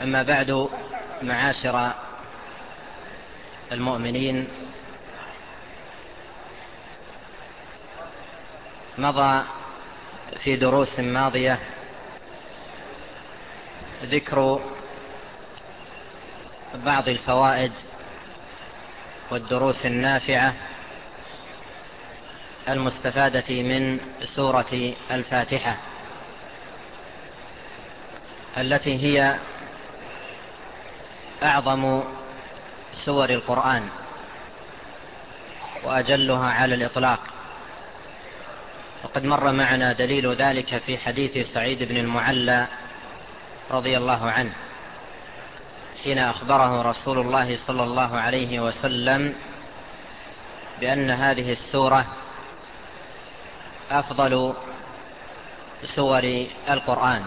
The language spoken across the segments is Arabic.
أما بعد معاشر المؤمنين مضى في دروس ماضية ذكر بعض الفوائد والدروس النافعة المستفادة من سورة الفاتحة التي هي أعظم سور القرآن وأجلها على الإطلاق. وقد مر معنا دليل ذلك في حديث سعيد بن المعلى رضي الله عنه حين أخبره رسول الله صلى الله عليه وسلم بأن هذه السورة أفضل سور القرآن.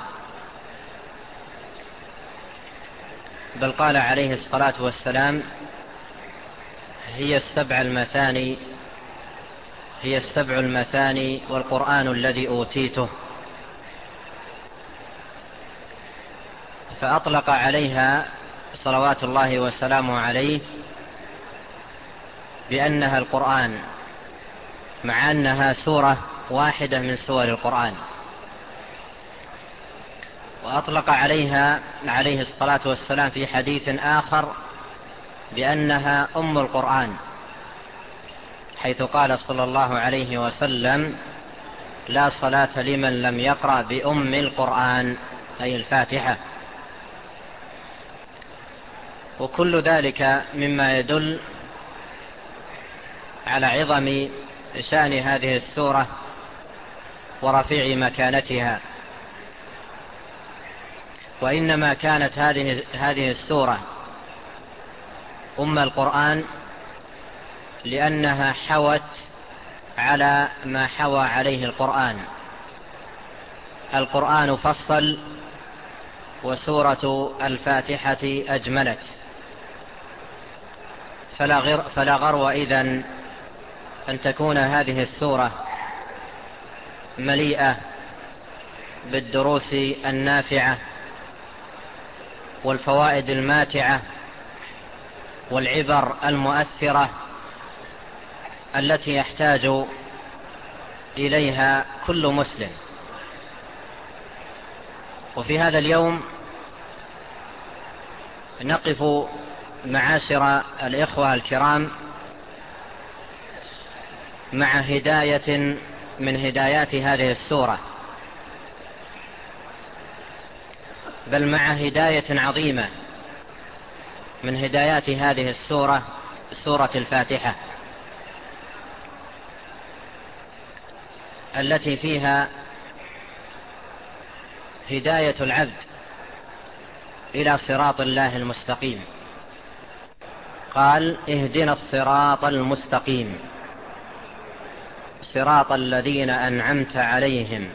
بل قال عليه الصلاة والسلام هي السبع المثاني هي السبع المثاني والقرآن الذي أوتيته. فأطلق عليها صلوات الله وسلامه عليه بأنها القرآن مع أنها سورة واحدة من سور القرآن. وأطلق عليها عليه الصلاة والسلام في حديث آخر بأنها أم القرآن حيث قال صلى الله عليه وسلم لا صلاة لمن لم يقرأ بأم القرآن أي الفاتحة. وكل ذلك مما يدل على عظم شأن هذه السورة ورفيع مكانتها. وإنما كانت هذه, هذه السورة أم القرآن لأنها حوت على ما حوى عليه القرآن. القرآن فصل وسورة الفاتحة أجملت. فلا, غر فلا غرو إذن أن تكون هذه السورة مليئة بالدروس النافعة والفوائد الماتعة والعبر المؤثرة التي يحتاج إليها كل مسلم. وفي هذا اليوم نقف معاشر الإخوة الكرام مع هداية من هدايات هذه السورة. بل مع هداية عظيمة. من هدايات هذه السورة سورة الفاتحة. التي فيها هداية العبد إلى صراط الله المستقيم. قال اهدنا الصراط المستقيم. صراط الذين أنعمت عليهم.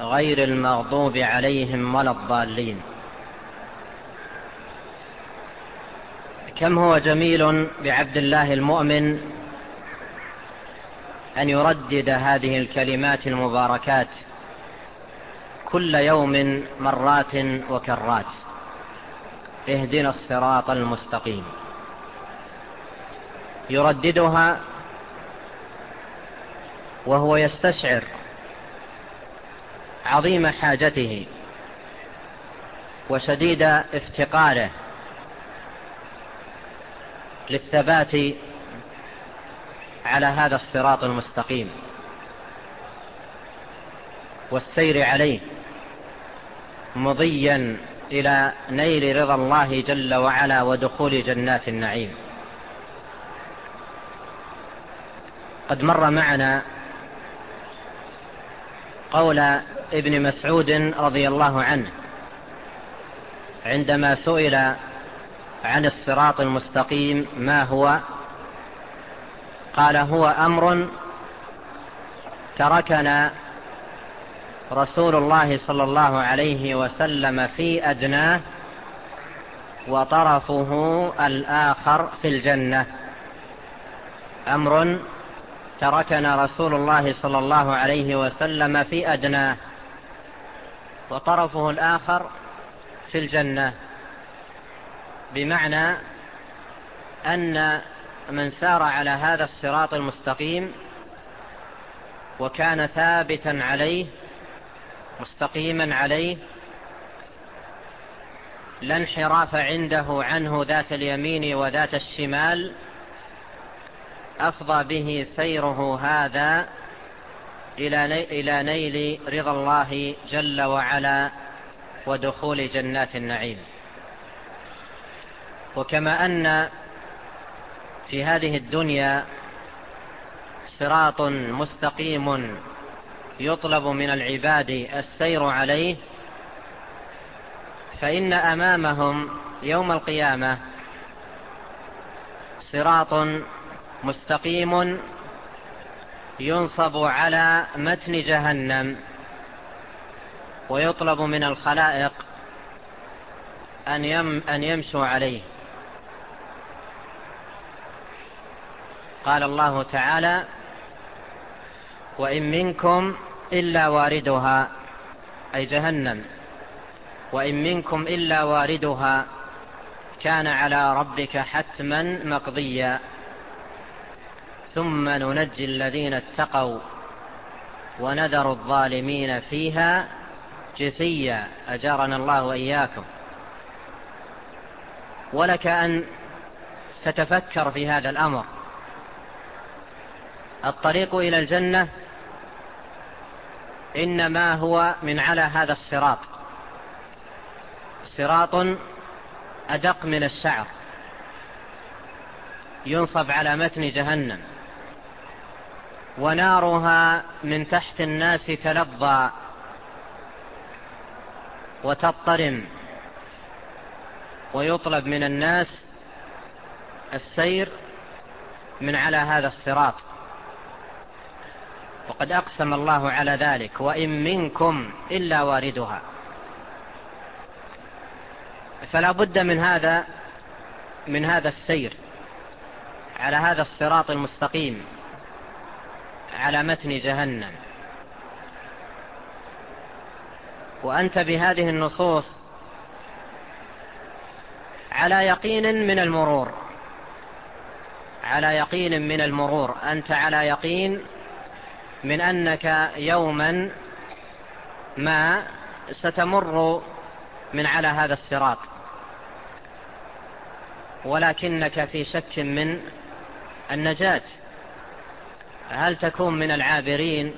غير المغضوب عليهم ولا الضالين. كم هو جميل بعبد الله المؤمن أن يردد هذه الكلمات المباركات كل يوم مرات وكرات. اهدنا الصراط المستقيم. يرددها وهو يستشعر عظيم حاجته وشديد افتقاره للثبات على هذا الصراط المستقيم والسير عليه مضيا إلى نيل رضا الله جل وعلا ودخول جنات النعيم. قد مر معنا قول ابن مسعود رضي الله عنه عندما سئل عن الصراط المستقيم ما هو؟ قال هو أمر تركنا رسول الله صلى الله عليه وسلم في أدناه وطرفه الآخر في الجنة. أمر تركنا رسول الله صلى الله عليه وسلم في أدناه. وطرفه الآخر في الجنة بمعنى أن من سار على هذا الصراط المستقيم وكان ثابتا عليه مستقيما عليه لا انحراف عنده عنه ذات اليمين وذات الشمال أفضى به سيره هذا إلى نيل رضا الله جل وعلا ودخول جنات النعيم. وكما أن في هذه الدنيا صراط مستقيم يطلب من العباد السير عليه فإن أمامهم يوم القيامة صراط مستقيم ينصب على متن جهنم ويطلب من الخلائق أن, يم أن يمشوا عليه. قال الله تعالى وإن منكم إلا واردها أي جهنم. وإن منكم إلا واردها كان على ربك حتما مقضيا. ثم ننجي الذين اتقوا ونذر الظالمين فيها جثيا. أجارنا الله وإياكم. ولك أن تتفكر في هذا الأمر. الطريق إلى الجنة إنما هو من على هذا الصراط. صراط أدق من الشعر ينصب على متن جهنم. ونارها من تحت الناس تلظى وتضطرم ويطلب من الناس السير من على هذا الصراط. وقد أقسم الله على ذلك وإن منكم إلا واردها. فلا بد من هذا من هذا السير على هذا الصراط المستقيم. على متن جهنم. وأنت بهذه النصوص على يقين من المرور. على يقين من المرور. أنت على يقين من أنك يوما ما ستمر من على هذا الصراط. ولكنك في شك من النجاة. هل تكون من العابرين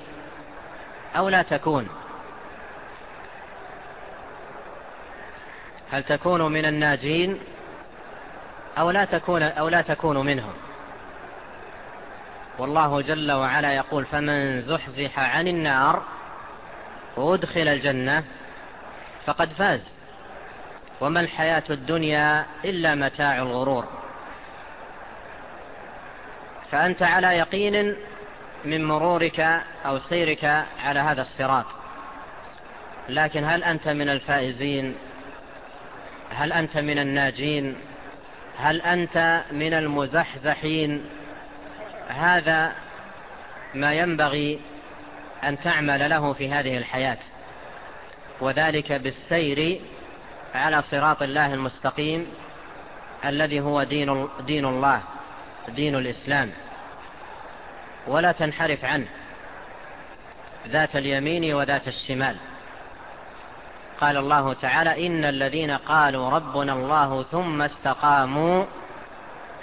أو لا تكون؟ هل تكون من الناجين أو لا تكون, أو لا تكون منهم؟ والله جل وعلا يقول فمن زحزح عن النار وأدخل الجنة فقد فاز وما الحياة الدنيا إلا متاع الغرور. فأنت على يقين من مرورك أو سيرك على هذا الصراط. لكن هل أنت من الفائزين؟ هل أنت من الناجين؟ هل أنت من المزحزحين؟ هذا ما ينبغي أن تعمل له في هذه الحياة. وذلك بالسير على صراط الله المستقيم الذي هو دين, دين الله دين الإسلام. ولا تنحرف عنه. ذات اليمين وذات الشمال. قال الله تعالى إن الذين قالوا ربنا الله ثم استقاموا.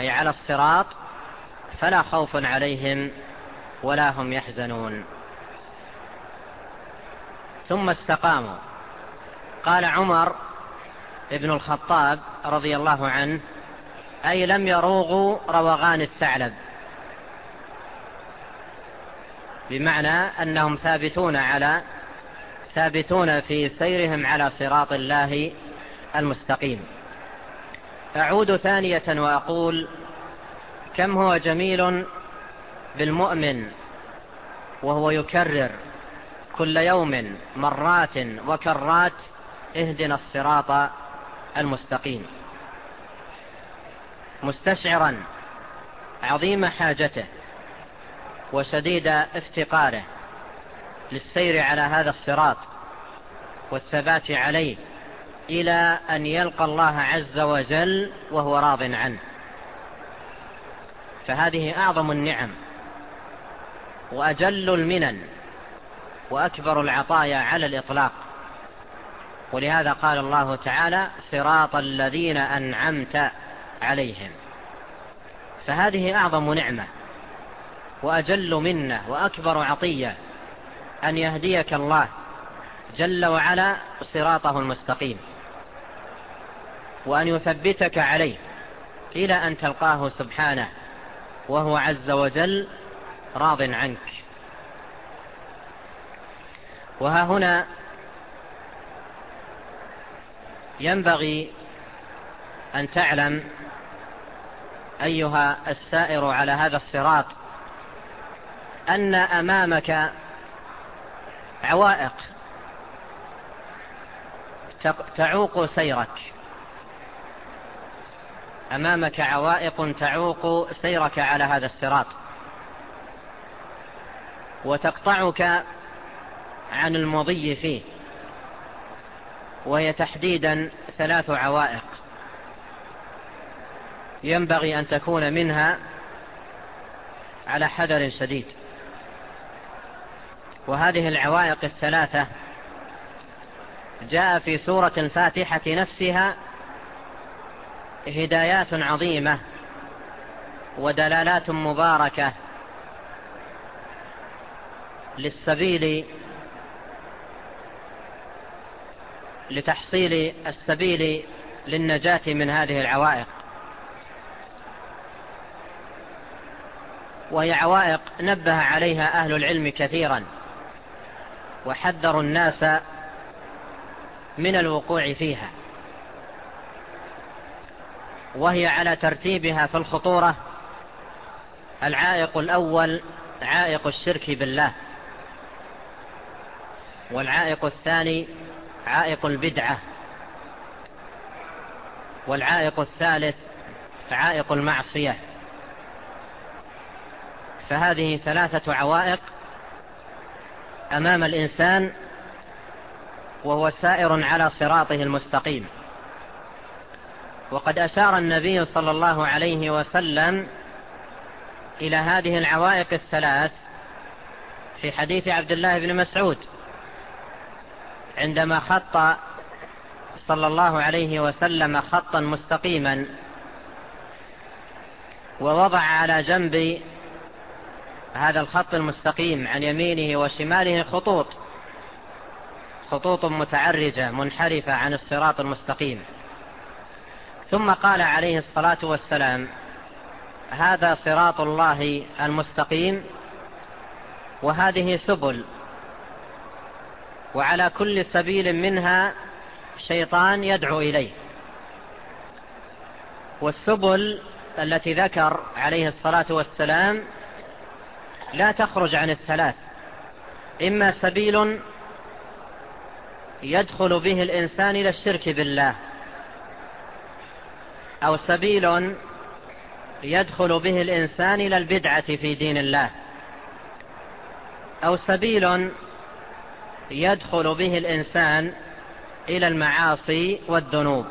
أي على الصراط فلا خوف عليهم ولا هم يحزنون. ثم استقاموا. قال عمر ابن الخطاب رضي الله عنه أي لم يروغوا روغان الثعلب. بمعنى أنهم ثابتون على ثابتون في سيرهم على صراط الله المستقيم. أعود ثانية وأقول كم هو جميل بالمؤمن وهو يكرر كل يوم مرات وكرات اهدنا الصراط المستقيم. مستشعرا عظيم حاجته وشديد افتقاره للسير على هذا الصراط والثبات عليه إلى أن يلقى الله عز وجل وهو راض عنه. فهذه أعظم النعم وأجل المنن وأكبر العطايا على الإطلاق. ولهذا قال الله تعالى صراط الذين أنعمت عليهم. فهذه أعظم نعمة وأجل منة وأكبر عطية أن يهديك الله جل وعلا صراطه المستقيم وأن يثبتك عليه إلى أن تلقاه سبحانه وهو عز وجل راض عنك وها هنا ينبغي أن تعلم أيها السائر على هذا الصراط أن أمامك عوائق تعوق سيرك. أمامك عوائق تعوق سيرك على هذا الصراط. وتقطعك عن المضي فيه. وهي تحديدا ثلاث عوائق. ينبغي أن تكون منها على حذر شديد. وهذه العوائق الثلاثة جاء في سورة الفاتحة نفسها هدايات عظيمة ودلالات مباركة للسبيل لتحصيل السبيل للنجاة من هذه العوائق. وهي عوائق نبه عليها أهل العلم كثيرا. وحذروا الناس من الوقوع فيها. وهي على ترتيبها في الخطورة العائق الأول عائق الشرك بالله والعائق الثاني عائق البدعة والعائق الثالث عائق المعصية. فهذه ثلاثة عوائق أمام الإنسان وهو سائر على صراطه المستقيم. وقد أشار النبي صلى الله عليه وسلم إلى هذه العوائق الثلاث في حديث عبد الله بن مسعود عندما خط صلى الله عليه وسلم خطا مستقيما ووضع على جنب هذا الخط المستقيم عن يمينه وشماله خطوط. خطوط متعرجة منحرفة عن الصراط المستقيم. ثم قال عليه الصلاة والسلام هذا صراط الله المستقيم وهذه سبل وعلى كل سبيل منها شيطان يدعو إليه. والسبل التي ذكر عليه الصلاة والسلام لا تخرج عن الثلاث. إما سبيل يدخل به الإنسان إلى الشرك بالله أو سبيل يدخل به الإنسان إلى البدعة في دين الله أو سبيل يدخل به الإنسان إلى المعاصي والذنوب.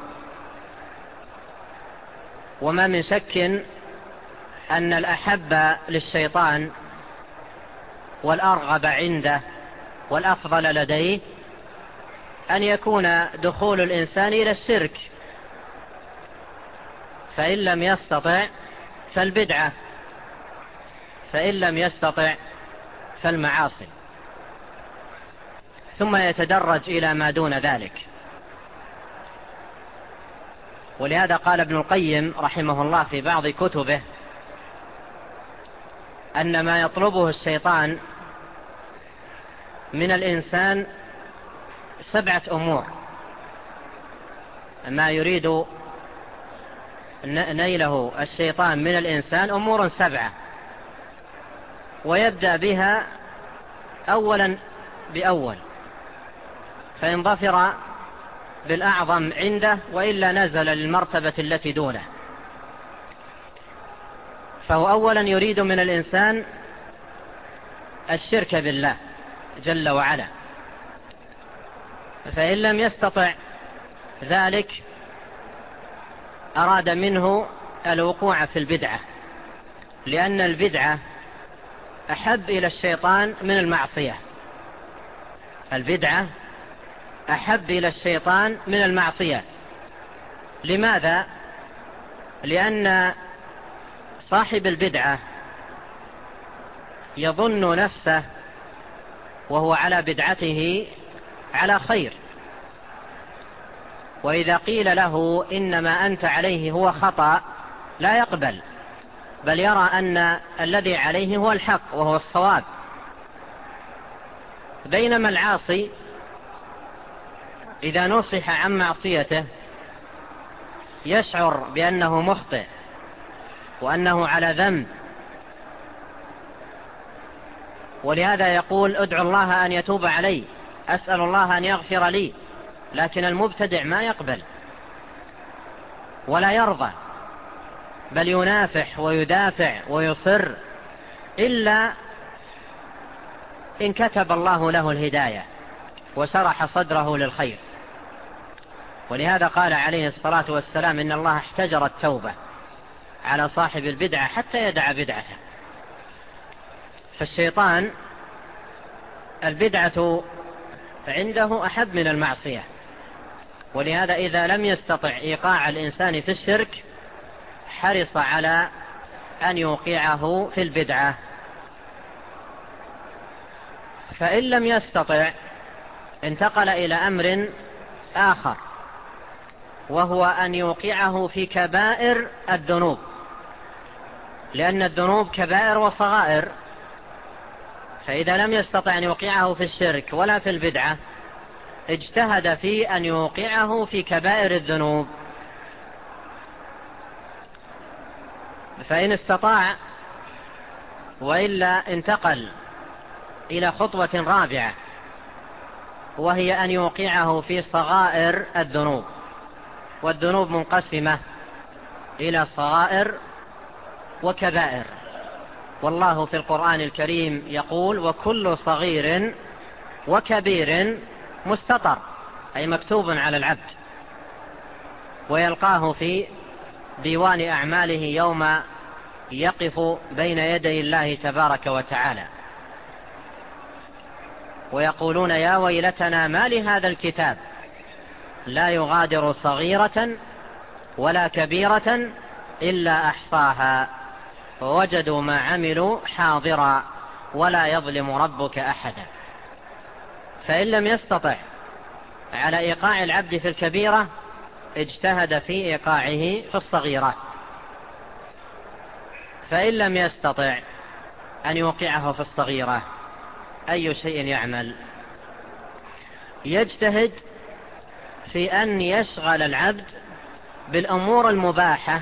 وما من شك أن الأحب للشيطان والأرغب عنده والأفضل لديه أن يكون دخول الإنسان إلى الشرك. فإن لم يستطع فالبدعة فإن لم يستطع فالمعاصي. ثم يتدرج إلى ما دون ذلك. ولهذا قال ابن القيم رحمه الله في بعض كتبه أن ما يطلبه الشيطان من الإنسان سبعة أمور. ما يريد نيله الشيطان من الإنسان أمور سبعة. ويبدأ بها أولا بأول. فإن ظفر بالأعظم عنده وإلا نزل للمرتبة التي دونه. فهو أولا يريد من الإنسان الشرك بالله جل وعلا. فإن لم يستطع ذلك أراد منه الوقوع في البدعة لأن البدعة أحب إلى الشيطان من المعصية. البدعة أحب إلى الشيطان من المعصية. لماذا؟ لأن صاحب البدعة يظن نفسه وهو على بدعته على خير. وإذا قيل له إنما أنت عليه هو خطأ لا يقبل بل يرى أن الذي عليه هو الحق وهو الصواب. بينما العاصي إذا نصح عن معصيته يشعر بأنه مخطئ. وأنه على ذنب. ولهذا يقول ادعو الله أن يتوب علي أسأل الله أن يغفر لي لكن المبتدع ما يقبل ولا يرضى بل ينافح ويدافع ويصر إلا إن كتب الله له الهداية وسرح صدره للخير. ولهذا قال عليه الصلاة والسلام إن الله احتجر التوبة. على صاحب البدعة حتى يدعى بدعته. فالشيطان البدعة عنده أحد من المعصية. ولهذا إذا لم يستطع إيقاع الإنسان في الشرك حرص على أن يوقعه في البدعة. فإن لم يستطع انتقل إلى أمر آخر وهو أن يوقعه في كبائر الذنوب. لأن الذنوب كبائر وصغائر فإذا لم يستطع أن يوقعه في الشرك ولا في البدعة اجتهد في أن يوقعه في كبائر الذنوب. فإن استطاع وإلا انتقل إلى خطوة رابعة وهي أن يوقعه في صغائر الذنوب. والذنوب منقسمة إلى صغائر وكبائر. والله في القرآن الكريم يقول وكل صغير وكبير مستطر. أي مكتوب على العبد. ويلقاه في ديوان أعماله يوم يقف بين يدي الله تبارك وتعالى. ويقولون يا ويلتنا ما لهذا الكتاب؟ لا يغادر صغيرة ولا كبيرة إلا أحصاها. ووجدوا ما عملوا حاضرا ولا يظلم ربك أحدا. فإن لم يستطع على إيقاع العبد في الكبيرة اجتهد في إيقاعه في الصغيرة. فإن لم يستطع أن يوقعه في الصغيرة أي شيء يعمل؟ يجتهد في أن يشغل العبد بالأمور المباحة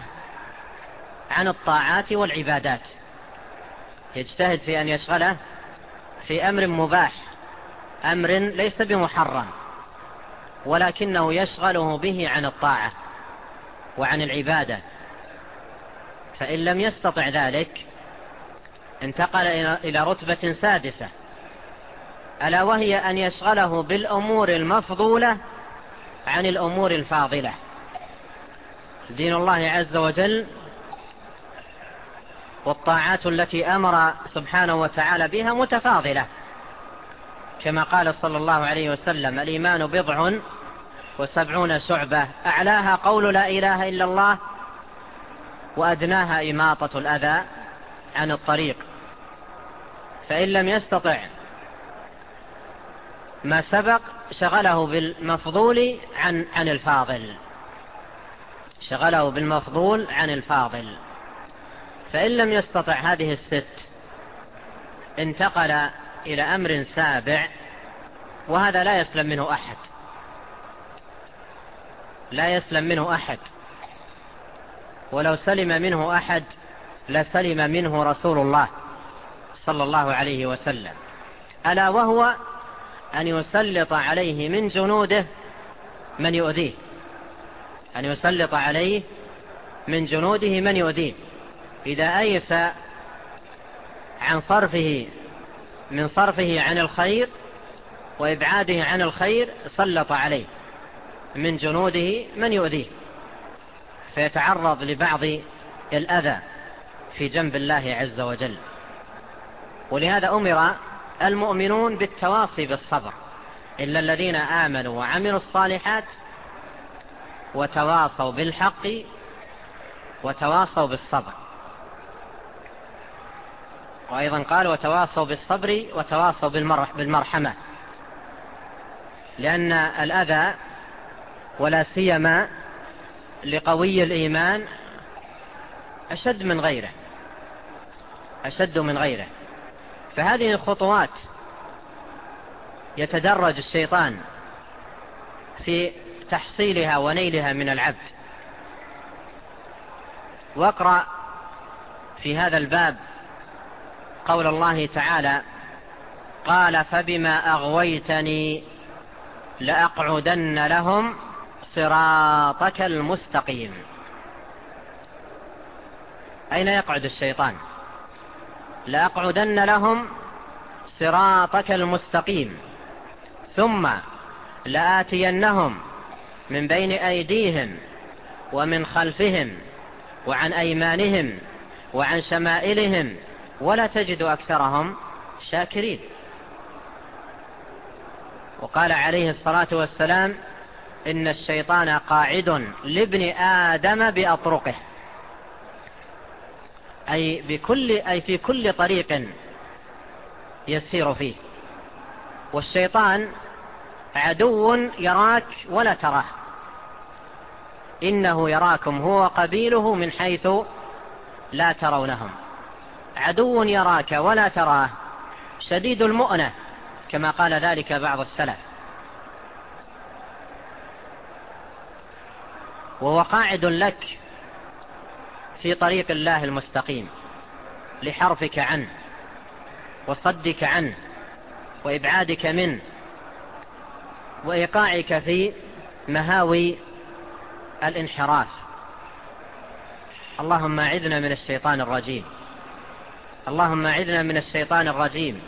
عن الطاعات والعبادات. يجتهد في أن يشغله في أمر مباح أمر ليس بمحرم ولكنه يشغله به عن الطاعة وعن العبادة. فإن لم يستطع ذلك انتقل إلى رتبة سادسة. ألا وهي أن يشغله بالأمور المفضولة عن الأمور الفاضلة. دين الله عز وجل والطاعات التي أمر سبحانه وتعالى بها متفاضلة. كما قال صلى الله عليه وسلم الإيمان بضع وسبعون شعبة. أعلاها قول لا إله إلا الله وأدناها إماطة الأذى عن الطريق. فإن لم يستطع ما سبق شغله بالمفضول عن, عن الفاضل. شغله بالمفضول عن الفاضل. فإن لم يستطع هذه الست انتقل إلى أمر سابع وهذا لا يسلم منه أحد. لا يسلم منه أحد. ولو سلم منه أحد لسلم منه رسول الله صلى الله عليه وسلم. ألا وهو أن يسلط عليه من جنوده من يؤذيه. أن يسلط عليه من جنوده من يؤذيه. إذا أيس عن صرفه من صرفه عن الخير وإبعاده عن الخير سلط عليه من جنوده من يؤذيه فيتعرض لبعض الأذى في جنب الله عز وجل ولهذا أمر المؤمنون بالتواصي بالصبر إلا الذين آمنوا وعملوا الصالحات وتواصوا بالحق وتواصوا بالصبر وأيضا قال وتواصوا بالصبر وتواصوا بالمرحمة. لأن الأذى ولا سيما لقوي الإيمان أشد من غيره أشد من غيره. فهذه الخطوات يتدرج الشيطان في تحصيلها ونيلها من العبد. واقرأ في هذا الباب قول الله تعالى قال فبما أغويتني لأقعدن لهم صراطك المستقيم. أين يقعد الشيطان؟ لأقعدن لهم صراطك المستقيم. ثم لآتينهم من بين أيديهم ومن خلفهم وعن أيمانهم وعن شمائلهم ولا تجد أكثرهم شاكرين. وقال عليه الصلاة والسلام إن الشيطان قاعد لابن آدم بأطرقه. أي, بكل أي في كل طريق يسير فيه. والشيطان عدو يراك ولا تراه. إنه يراكم هو قبيله من حيث لا ترونهم. عدو يراك ولا تراه سديد المؤنة كما قال ذلك بعض السلف. وهو قاعد لك في طريق الله المستقيم لحرفك عنه وصدك عنه وإبعادك منه وإيقاعك في مهاوي الانحراف. اللهم أعذنا من الشيطان الرجيم. اللهم أعذنا من الشيطان الرجيم.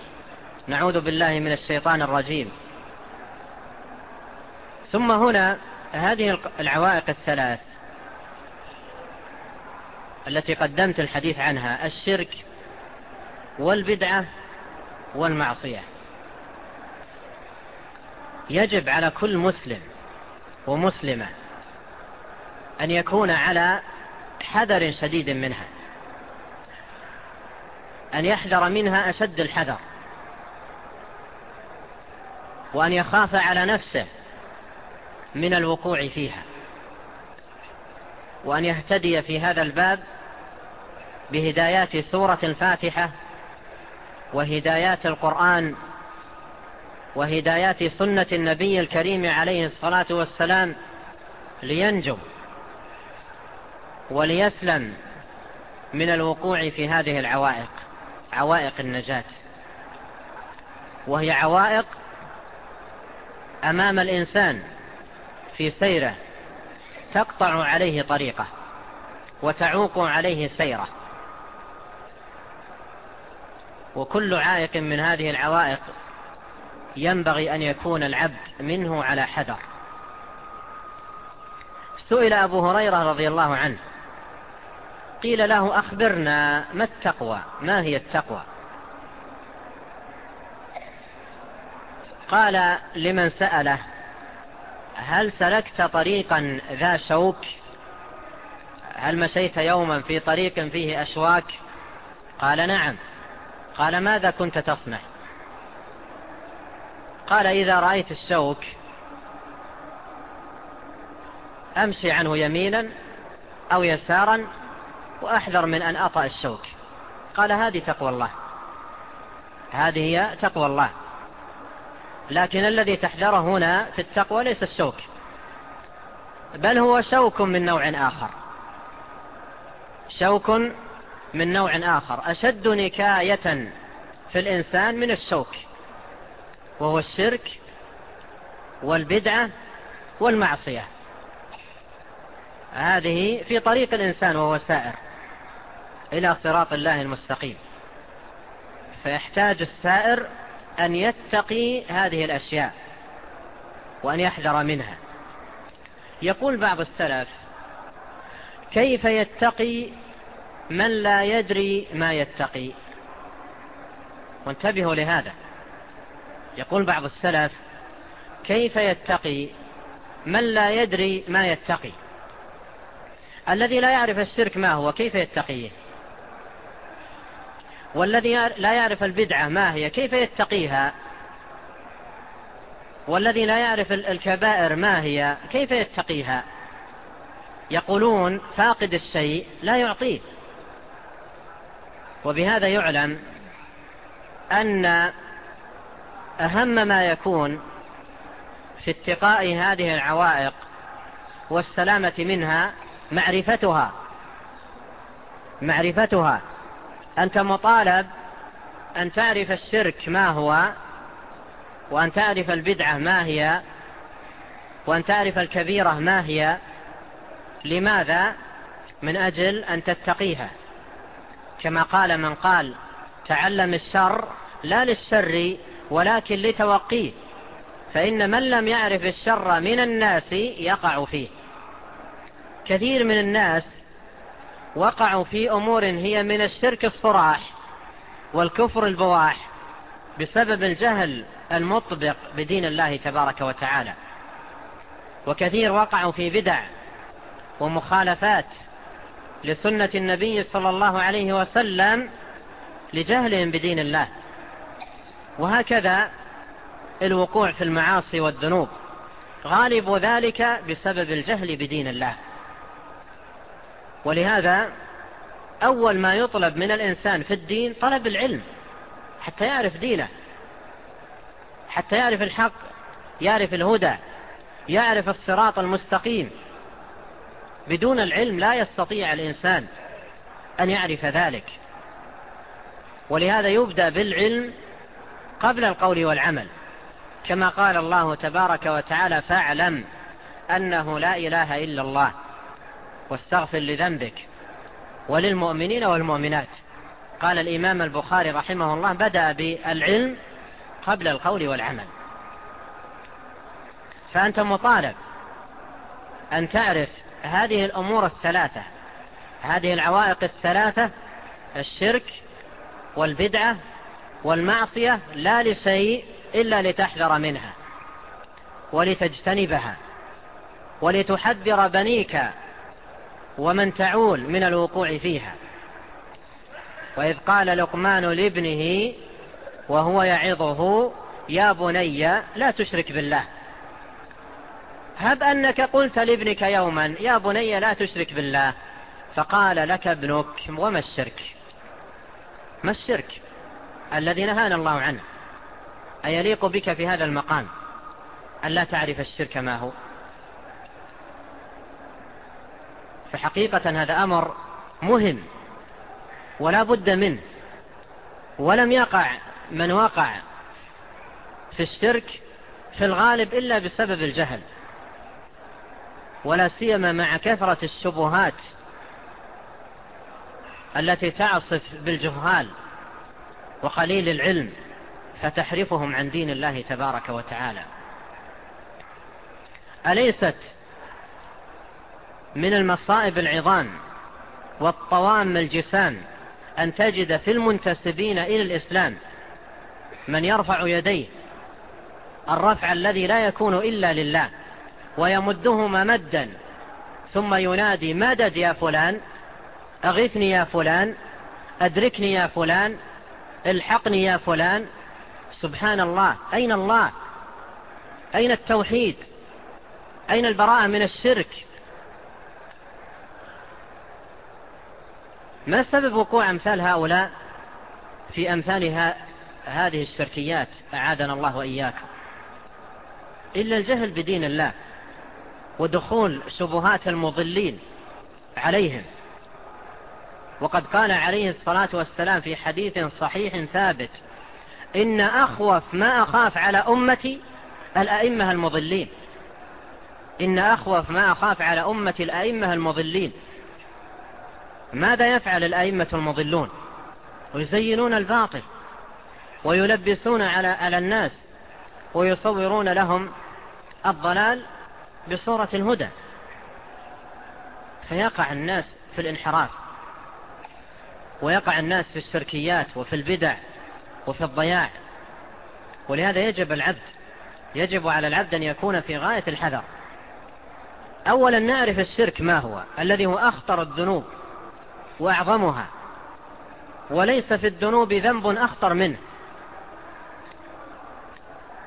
نعوذ بالله من الشيطان الرجيم. ثم هنا هذه العوائق الثلاث التي قدمت الحديث عنها. الشرك والبدعة والمعصية. يجب على كل مسلم ومسلمة أن يكون على حذر شديد منها. أن يحذر منها أشد الحذر. وأن يخاف على نفسه من الوقوع فيها. وأن يهتدي في هذا الباب بهدايات سورة الفاتحة وهدايات القرآن وهدايات سنة النبي الكريم عليه الصلاة والسلام لينجو وليسلم من الوقوع في هذه العوائق. عوائق النجاة. وهي عوائق أمام الإنسان في سيره. تقطع عليه طريقة وتعوق عليه سيرة. وكل عائق من هذه العوائق ينبغي أن يكون العبد منه على حذر. سئل أبو هريرة رضي الله عنه قيل له أخبرنا ما التقوى ما هي التقوى؟ قال لمن سأله هل سلكت طريقا ذا شوك؟ هل مشيت يوما في طريق فيه أشواك؟ قال نعم. قال ماذا كنت تصنع؟ قال إذا رأيت الشوك أمشي عنه يمينا أو يسارا وأحذر من أن أطأ السوق. قال هذه تقوى الله. هذه هي تقوى الله. لكن الذي تحذره هنا في التقوى ليس السوك بل هو شوك من نوع آخر. شوك من نوع آخر. أشد نكاية في الإنسان من الشوك وهو الشرك والبدعة والمعصية. هذه في طريق الإنسان وهو سائر. إلى صراط الله المستقيم. فيحتاج السائر أن يتقي هذه الأشياء وأن يحذر منها. يقول بعض السلف كيف يتقي من لا يدري ما يتقي؟ وانتبهوا لهذا. يقول بعض السلف كيف يتقي من لا يدري ما يتقي؟ الذي لا يعرف الشرك ما هو كيف يتقيه؟ والذي لا يعرف البدعة ما هي كيف يتقيها؟ والذي لا يعرف الكبائر ما هي كيف يتقيها؟ يقولون فاقد الشيء لا يعطيه. وبهذا يعلم أن أهم ما يكون في اتقاء هذه العوائق والسلامة منها معرفتها معرفتها. أنت مطالب أن تعرف الشرك ما هو وأن تعرف البدعة ما هي وأن تعرف الكبيرة ما هي. لماذا؟ من أجل أن تتقيها. كما قال من قال تعلم الشر لا للشر ولكن لتوقيه فإن من لم يعرف الشر من الناس يقع فيه. كثير من الناس وقعوا في أمور هي من الشرك الصراح والكفر البواح بسبب الجهل المطبق بدين الله تبارك وتعالى. وكثير وقعوا في بدع ومخالفات لسنة النبي صلى الله عليه وسلم لجهلهم بدين الله. وهكذا الوقوع في المعاصي والذنوب. غالب ذلك بسبب الجهل بدين الله. ولهذا أول ما يطلب من الإنسان في الدين طلب العلم حتى يعرف دينه حتى يعرف الحق يعرف الهدى يعرف الصراط المستقيم. بدون العلم لا يستطيع الإنسان أن يعرف ذلك. ولهذا يبدأ بالعلم قبل القول والعمل. كما قال الله تبارك وتعالى فاعلم أنه لا إله إلا الله. واستغفر لذنبك وللمؤمنين والمؤمنات. قال الإمام البخاري رحمه الله بدأ بالعلم قبل القول والعمل. فأنت مطالب أن تعرف هذه الأمور الثلاثة هذه العوائق الثلاثة الشرك والبدعة والمعصية لا لشيء إلا لتحذر منها ولتجتنبها ولتحذر بنيك ومن تعول من الوقوع فيها. وإذ قال لقمان لابنه وهو يعظه يا بني لا تشرك بالله. هب أنك قلت لابنك يوما يا بني لا تشرك بالله. فقال لك ابنك وما الشرك؟ ما الشرك الذي نهانا الله عنه؟ أيليق بك في هذا المقام ألا تعرف الشرك ما هو؟ فحقيقة هذا أمر مهم ولا بد منه ولم يقع من وقع في الشرك في الغالب إلا بسبب الجهل ولا سيما مع كثرة الشبهات التي تعصف بالجهال وقليل العلم فتحرفهم عن دين الله تبارك وتعالى. أليست من المصائب العظام والطوام الجسام أن تجد في المنتسبين إلى الإسلام من يرفع يديه الرفع الذي لا يكون إلا لله ويمدهما مدا ثم ينادي مدد يا فلان أغثني يا فلان أدركني يا فلان الحقني يا فلان سبحان الله أين الله؟ أين التوحيد؟ أين البراءة من الشرك؟ ما سبب وقوع أمثال هؤلاء في أمثال هذه الشركيات؟ أعادنا الله وإياكم إلا الجهل بدين الله ودخول شبهات المضلين عليهم. وقد قال عليه الصلاة والسلام في حديث صحيح ثابت إن أخوف ما أخاف على أمتي الأئمة المضلين. إن أخوف ما أخاف على أمتي الأئمة المضلين. ماذا يفعل الأئمة المضلون؟ ويزينون الباطل ويلبسون على, على الناس ويصورون لهم الضلال بصورة الهدى. فيقع الناس في الانحراف ويقع الناس في الشركيات وفي البدع وفي الضياع. ولهذا يجب العبد يجب على العبد أن يكون في غاية الحذر. أولا نعرف الشرك ما هو الذي هو أخطر الذنوب. وأعظمها. وليس في الذنوب ذنب أخطر منه.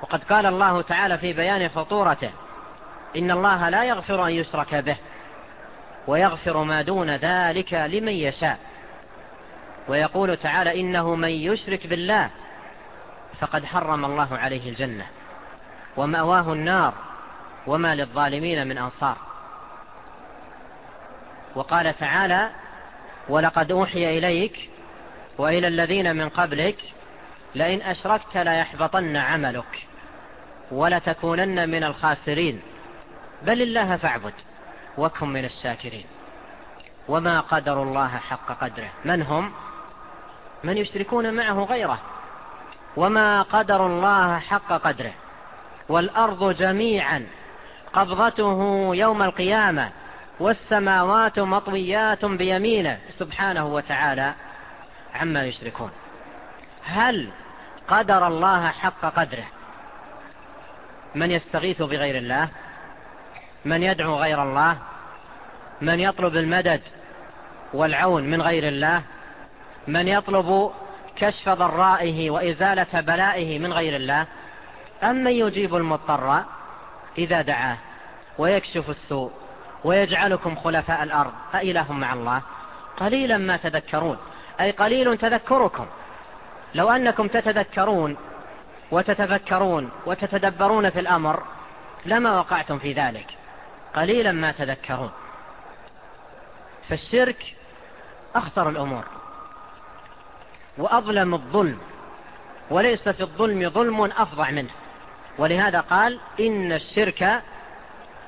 وقد قال الله تعالى في بيان خطورته إن الله لا يغفر أن يشرك به ويغفر ما دون ذلك لمن يشاء. ويقول تعالى إنه من يشرك بالله فقد حرم الله عليه الجنة ومأواه النار وما للظالمين من أنصار. وقال تعالى ولقد أوحي إليك وإلى الذين من قبلك لئن أشركت ليحبطن عملك ولتكونن من الخاسرين. بل الله فاعبد وكن من الشاكرين. وما قدر الله حق قدره. من هم؟ من يشركون معه غيره. وما قدر الله حق قدره. والأرض جميعا قبضته يوم القيامة. والسماوات مطويات بيمينه سبحانه وتعالى عما يشركون. هل قدر الله حق قدره؟ من يستغيث بغير الله؟ من يدعو غير الله؟ من يطلب المدد والعون من غير الله؟ من يطلب كشف ضرائه وإزالة بلائه من غير الله؟ أم من يجيب المضطر إذا دعاه ويكشف السوء؟ ويجعلكم خلفاء الأرض أإله مع الله. قليلا ما تذكرون أي قليل تذكركم. لو أنكم تتذكرون وتتفكرون وتتدبرون في الأمر لما وقعتم في ذلك. قليلا ما تذكرون. فالشرك أخطر الأمور وأظلم الظلم وليس في الظلم ظلم أفضع منه. ولهذا قال إن الشرك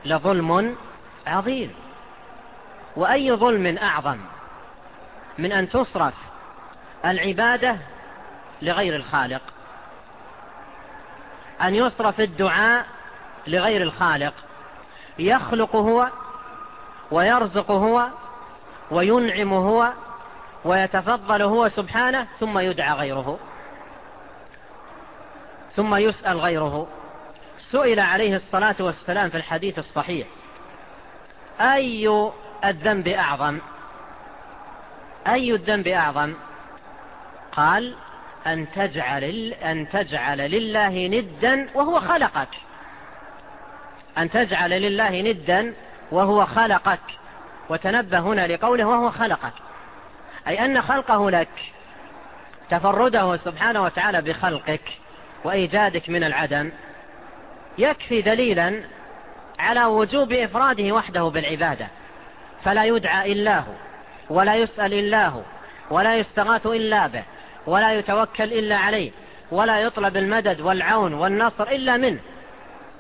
لظلم عظيم. وأي ظلم أعظم من أن تصرف العبادة لغير الخالق؟ أن يصرف الدعاء لغير الخالق. يخلق هو ويرزق هو وينعم هو ويتفضل هو سبحانه ثم يدعى غيره. ثم يسأل غيره. سئل عليه الصلاة والسلام في الحديث الصحيح. أي الذنب أعظم؟ أي الذنب أعظم؟ قال أن تجعل, أن تجعل لله ندا وهو خلقك. أن تجعل لله ندا وهو خلقك. وتنبه هنا لقوله وهو خلقك. أي أن خلقه لك. تفرده سبحانه وتعالى بخلقك وإيجادك من العدم. يكفي دليلا على وجوب إفراده وحده بالعبادة. فلا يدعى إلا هو ولا يسأل إلا هو ولا يستغاث إلا به ولا يتوكل إلا عليه ولا يطلب المدد والعون والنصر إلا منه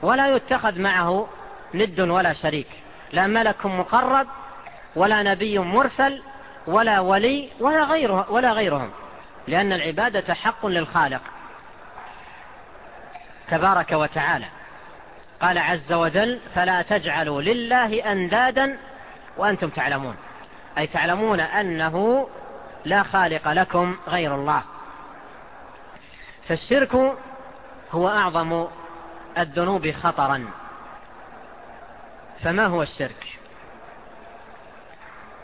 ولا يتخذ معه ند ولا شريك. لا ملك مقرب ولا نبي مرسل ولا ولي ولا, غيره ولا غيرهم. لأن العبادة حق للخالق. تبارك وتعالى. قال عز وجل فلا تجعلوا لله أندادا وأنتم تعلمون. أي تعلمون أنه لا خالق لكم غير الله. فالشرك هو أعظم الذنوب خطرا. فما هو الشرك؟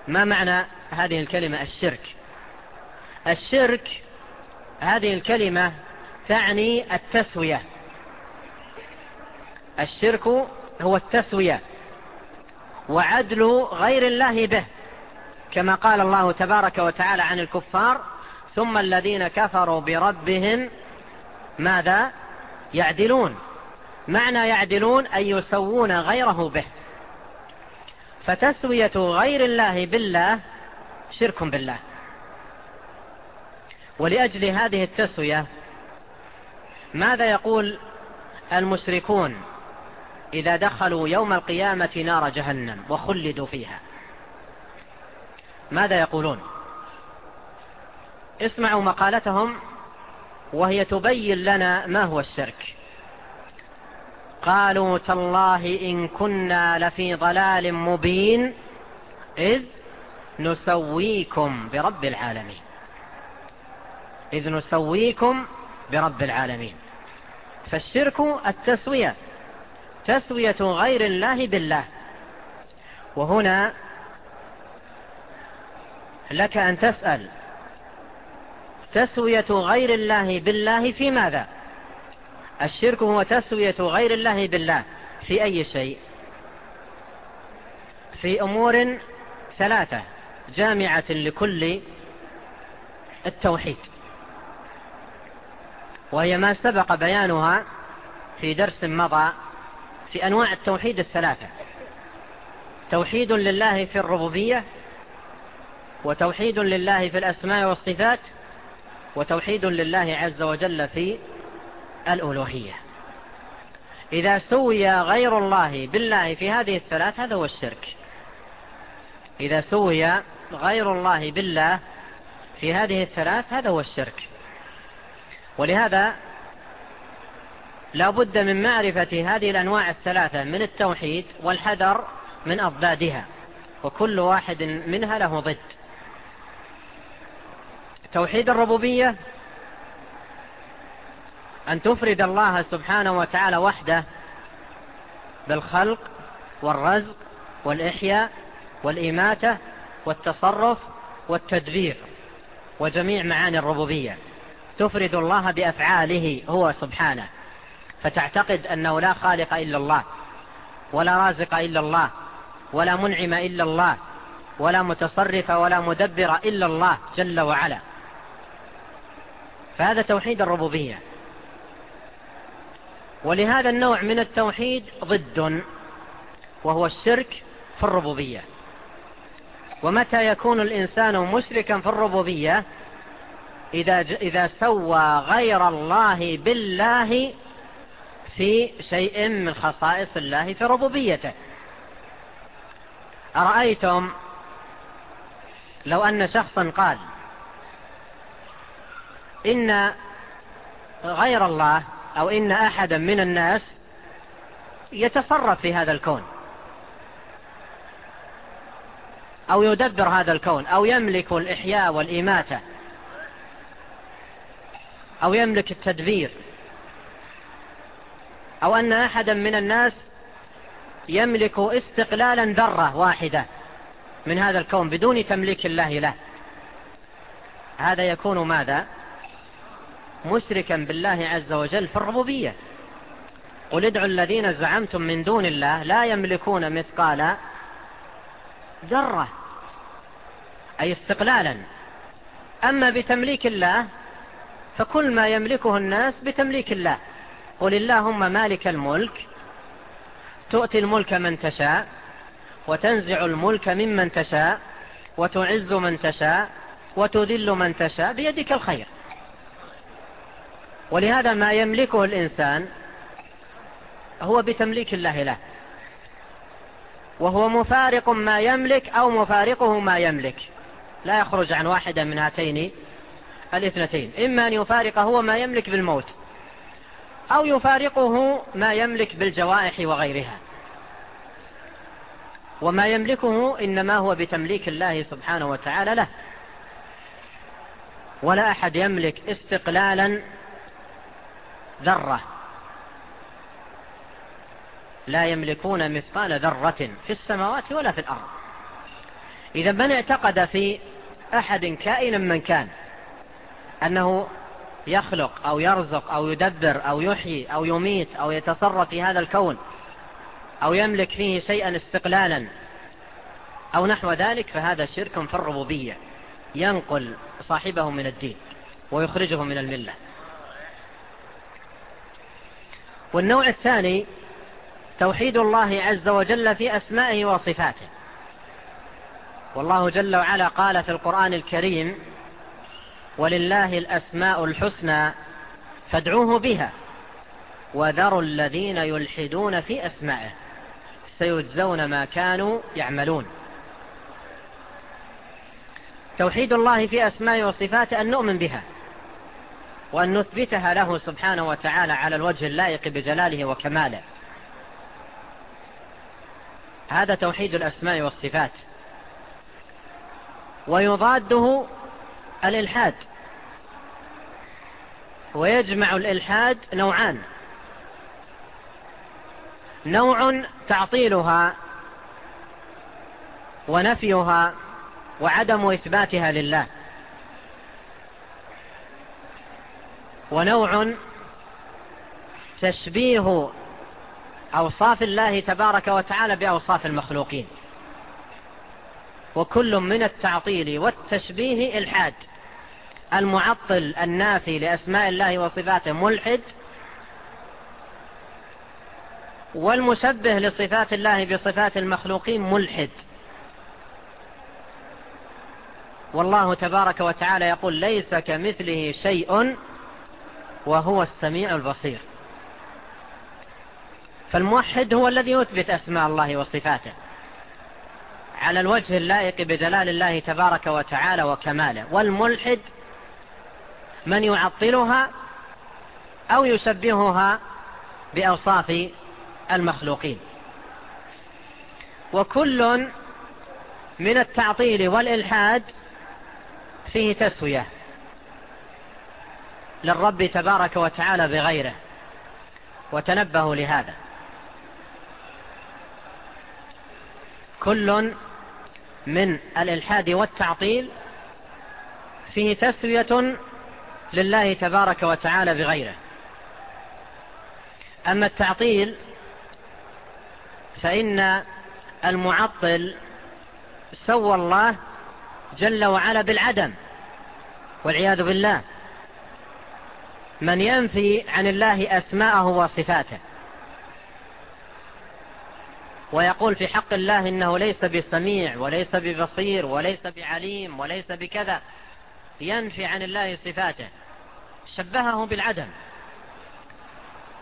ما معنى هذه الكلمة الشرك؟ الشرك هذه الكلمة تعني التسوية. الشرك هو التسوية وعدل غير الله به كما قال الله تبارك وتعالى عن الكفار ثم الذين كفروا بربهم ماذا؟ يعدلون. معنى يعدلون أن يسوون غيره به. فتسوية غير الله بالله شرك بالله. ولأجل هذه التسوية ماذا يقول المشركون؟ إذا دخلوا يوم القيامة نار جهنم وخلدوا فيها. ماذا يقولون؟ اسمعوا مقالتهم وهي تبين لنا ما هو الشرك. قالوا تالله إن كنا لفي ضلال مبين إذ نسويكم برب العالمين. إذ نسويكم برب العالمين. فالشرك التسوية. تسوية غير الله بالله. وهنا لك أن تسأل تسوية غير الله بالله في ماذا؟ الشرك هو تسوية غير الله بالله في أي شيء؟ في أمور ثلاثة جامعة لكل التوحيد. وهي ما سبق بيانها في درس مضى في أنواع التوحيد الثلاثة. توحيد لله في الربوبية وتوحيد لله في الأسماء والصفات وتوحيد لله عز وجل في الألوهية. إذا سوي غير الله بالله في هذه الثلاث هذا هو الشرك. إذا سوي غير الله بالله في هذه الثلاث هذا هو الشرك. ولهذا لا بد من معرفة هذه الأنواع الثلاثة من التوحيد والحذر من أضدادها وكل واحد منها له ضد. توحيد الربوبية أن تفرد الله سبحانه وتعالى وحده بالخلق والرزق والإحياء والإماتة والتصرف والتدبير وجميع معاني الربوبية. تفرد الله بأفعاله هو سبحانه. فتعتقد أنه لا خالق إلا الله ولا رازق إلا الله ولا منعم إلا الله ولا متصرف ولا مدبر إلا الله جل وعلا. فهذا توحيد الربوبية. ولهذا النوع من التوحيد ضد وهو الشرك في الربوبية. ومتى يكون الإنسان مشركا في الربوبية؟ إذا, إذا سوى غير الله بالله في شيء من خصائص الله في ربوبيته. أرأيتم لو أن شخصا قال إن غير الله أو إن أحدا من الناس يتصرف في هذا الكون أو يدبر هذا الكون أو يملك الإحياء والإماتة أو يملك التدبير. أو أن أحدا من الناس يملك استقلالا ذرة واحدة من هذا الكون بدون تمليك الله له. هذا يكون ماذا؟ مشركا بالله عز وجل في الربوبية. قل ادعوا الذين زعمتم من دون الله لا يملكون مثقال ذرة أي استقلالا. أما بتمليك الله فكل ما يملكه الناس بتمليك الله. قل اللهم مالك الملك تؤتي الملك من تشاء وتنزع الملك ممن تشاء وتعز من تشاء وتذل من تشاء بيدك الخير. ولهذا ما يملكه الإنسان هو بتمليك الله له. وهو مفارق ما يملك أو مفارقه ما يملك. لا يخرج عن واحدة من هاتين الاثنتين. إما أن يفارق هو ما يملك بالموت. أو يفارقه ما يملك بالجوائح وغيرها. وما يملكه إنما هو بتمليك الله سبحانه وتعالى له. ولا أحد يملك استقلالا ذرة. لا يملكون مثقال ذرة في السماوات ولا في الأرض. إذا من اعتقد في أحد كائنا من كان أنه يخلق أو يرزق أو يدبر أو يحيي أو يميت أو يتصرف في هذا الكون أو يملك فيه شيئا استقلالا أو نحو ذلك فهذا شرك في الربوبية. ينقل صاحبه من الدين ويخرجه من الملة. والنوع الثاني توحيد الله عز وجل في أسمائه وصفاته. والله جل وعلا قال في القرآن الكريم ولله الأسماء الحسنى فادعوه بها. وذروا الذين يلحدون في أسمائه سيجزون ما كانوا يعملون. توحيد الله في أسماء وصفات أن نؤمن بها وأن نثبتها له سبحانه وتعالى على الوجه اللائق بجلاله وكماله. هذا توحيد الأسماء والصفات. ويضاده الإلحاد. ويجمع الإلحاد نوعان. نوع تعطيلها ونفيها وعدم إثباتها لله. ونوع تشبيه أوصاف الله تبارك وتعالى بأوصاف المخلوقين. وكل من التعطيل والتشبيه إلحاد. المعطل النافي لأسماء الله وصفاته ملحد والمشبه لصفات الله بصفات المخلوقين ملحد. والله تبارك وتعالى يقول ليس كمثله شيء وهو السميع البصير. فالموحد هو الذي يثبت أسماء الله وصفاته على الوجه اللائق بجلال الله تبارك وتعالى وكماله. والملحد من يعطلها أو يشبهها بأوصاف المخلوقين. وكل من التعطيل والإلحاد فيه تسوية للرب تبارك وتعالى بغيره وتنبهوا لهذا. كل من الإلحاد والتعطيل فيه تسوية لله تبارك وتعالى بغيره. أما التعطيل فإن المعطل سوى الله جل وعلا بالعدم والعياذ بالله. من ينفي عن الله أسماءه وصفاته. ويقول في حق الله إنه ليس بسميع وليس ببصير وليس بعليم وليس بكذا. ينفي عن الله صفاته. شبهه بالعدم.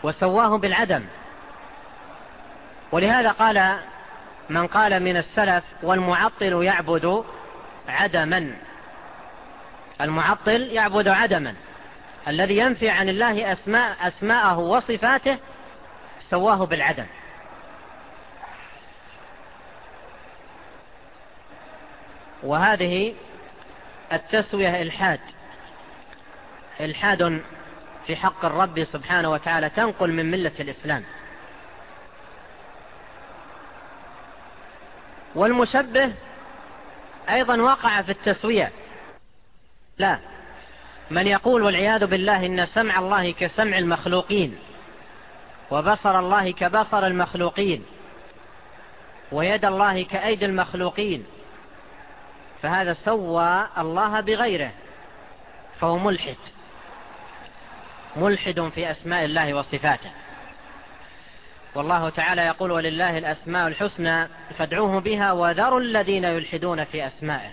وسواه بالعدم. ولهذا قال من قال من السلف والمعطل يعبد عدما. المعطل يعبد عدما. الذي ينفي عن الله أسماء أسماءه وصفاته سواه بالعدم. وهذه التسوية إلحاد. إلحاد في حق الرب سبحانه وتعالى تنقل من ملة الإسلام. والمشبه أيضا وقع في التسوية. لا. من يقول والعياذ بالله إن سمع الله كسمع المخلوقين وبصر الله كبصر المخلوقين ويد الله كأيد المخلوقين فهذا سوى الله بغيره فهو ملحد ملحد في أسماء الله وصفاته. والله تعالى يقول ولله الأسماء الحسنى فادعوه بها وذروا الذين يلحدون في أسمائه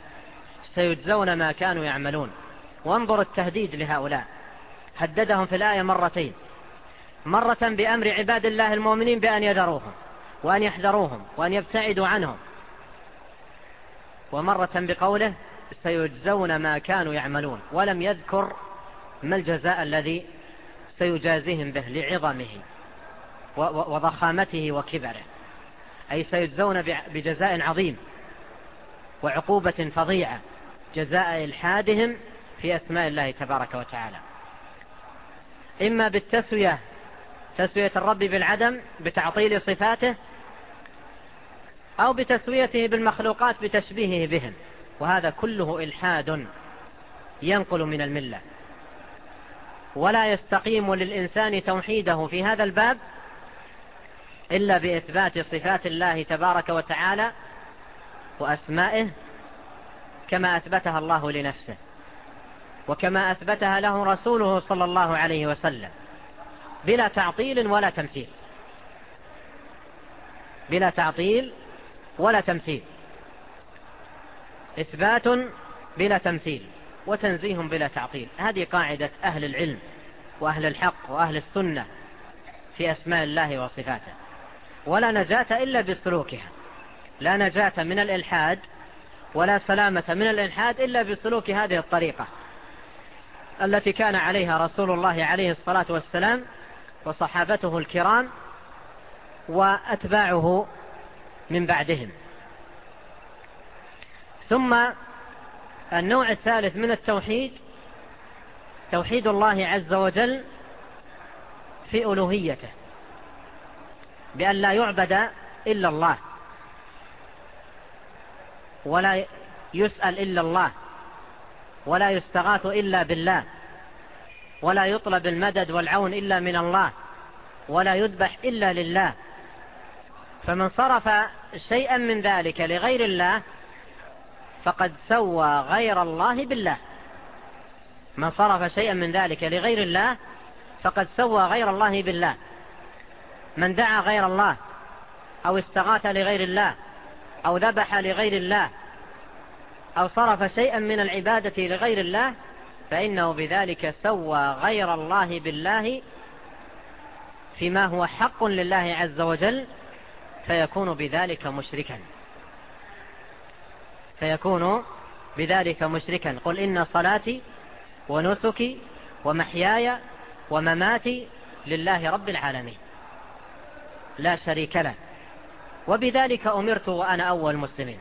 سيجزون ما كانوا يعملون. وانظر التهديد لهؤلاء. هددهم في الآية مرتين. مرة بأمر عباد الله المؤمنين بأن يذروهم وأن يحذروهم وأن يبتعدوا عنهم. ومرة بقوله سيجزون ما كانوا يعملون ولم يذكر ما الجزاء الذي سيجازيهم به لعظمه وضخامته وكبره. أي سيجزون بجزاء عظيم وعقوبة فظيعة جزاء إلحادهم في أسماء الله تبارك وتعالى. إما بالتسوية تسوية الرب بالعدم بتعطيل صفاته أو بتسويته بالمخلوقات بتشبيهه بهم. وهذا كله إلحاد ينقل من الملة. ولا يستقيم للإنسان توحيده في هذا الباب إلا بإثبات صفات الله تبارك وتعالى وأسمائه كما أثبتها الله لنفسه وكما أثبتها له رسوله صلى الله عليه وسلم بلا تعطيل ولا تمثيل. بلا تعطيل ولا تمثيل. إثبات بلا تمثيل وتنزيه بلا تعقيل. هذه قاعدة أهل العلم وأهل الحق وأهل السنة في أسماء الله وصفاته. ولا نجاة إلا بسلوكها. لا نجاة من الإلحاد ولا سلامة من الإلحاد إلا بسلوك هذه الطريقة التي كان عليها رسول الله عليه الصلاة والسلام وصحابته الكرام وأتباعه من بعدهم. ثم النوع الثالث من التوحيد توحيد الله عز وجل في ألوهيته بأن لا يعبد إلا الله ولا يسأل إلا الله ولا يستغاث إلا بالله ولا يطلب المدد والعون إلا من الله ولا يذبح إلا لله. فمن صرف شيئا من ذلك لغير الله فقد سوى غير الله بالله. من صرف شيئا من ذلك لغير الله فقد سوى غير الله بالله. من دعا غير الله أو استغاث لغير الله أو ذبح لغير الله أو صرف شيئا من العبادة لغير الله فإنه بذلك سوى غير الله بالله فيما هو حق لله عز وجل فيكون بذلك مشركا. فيكون بذلك مشركا. قل إن صلاتي ونسكي ومحياي ومماتي لله رب العالمين. لا شريك له. وبذلك أمرت وأنا أول مسلمين.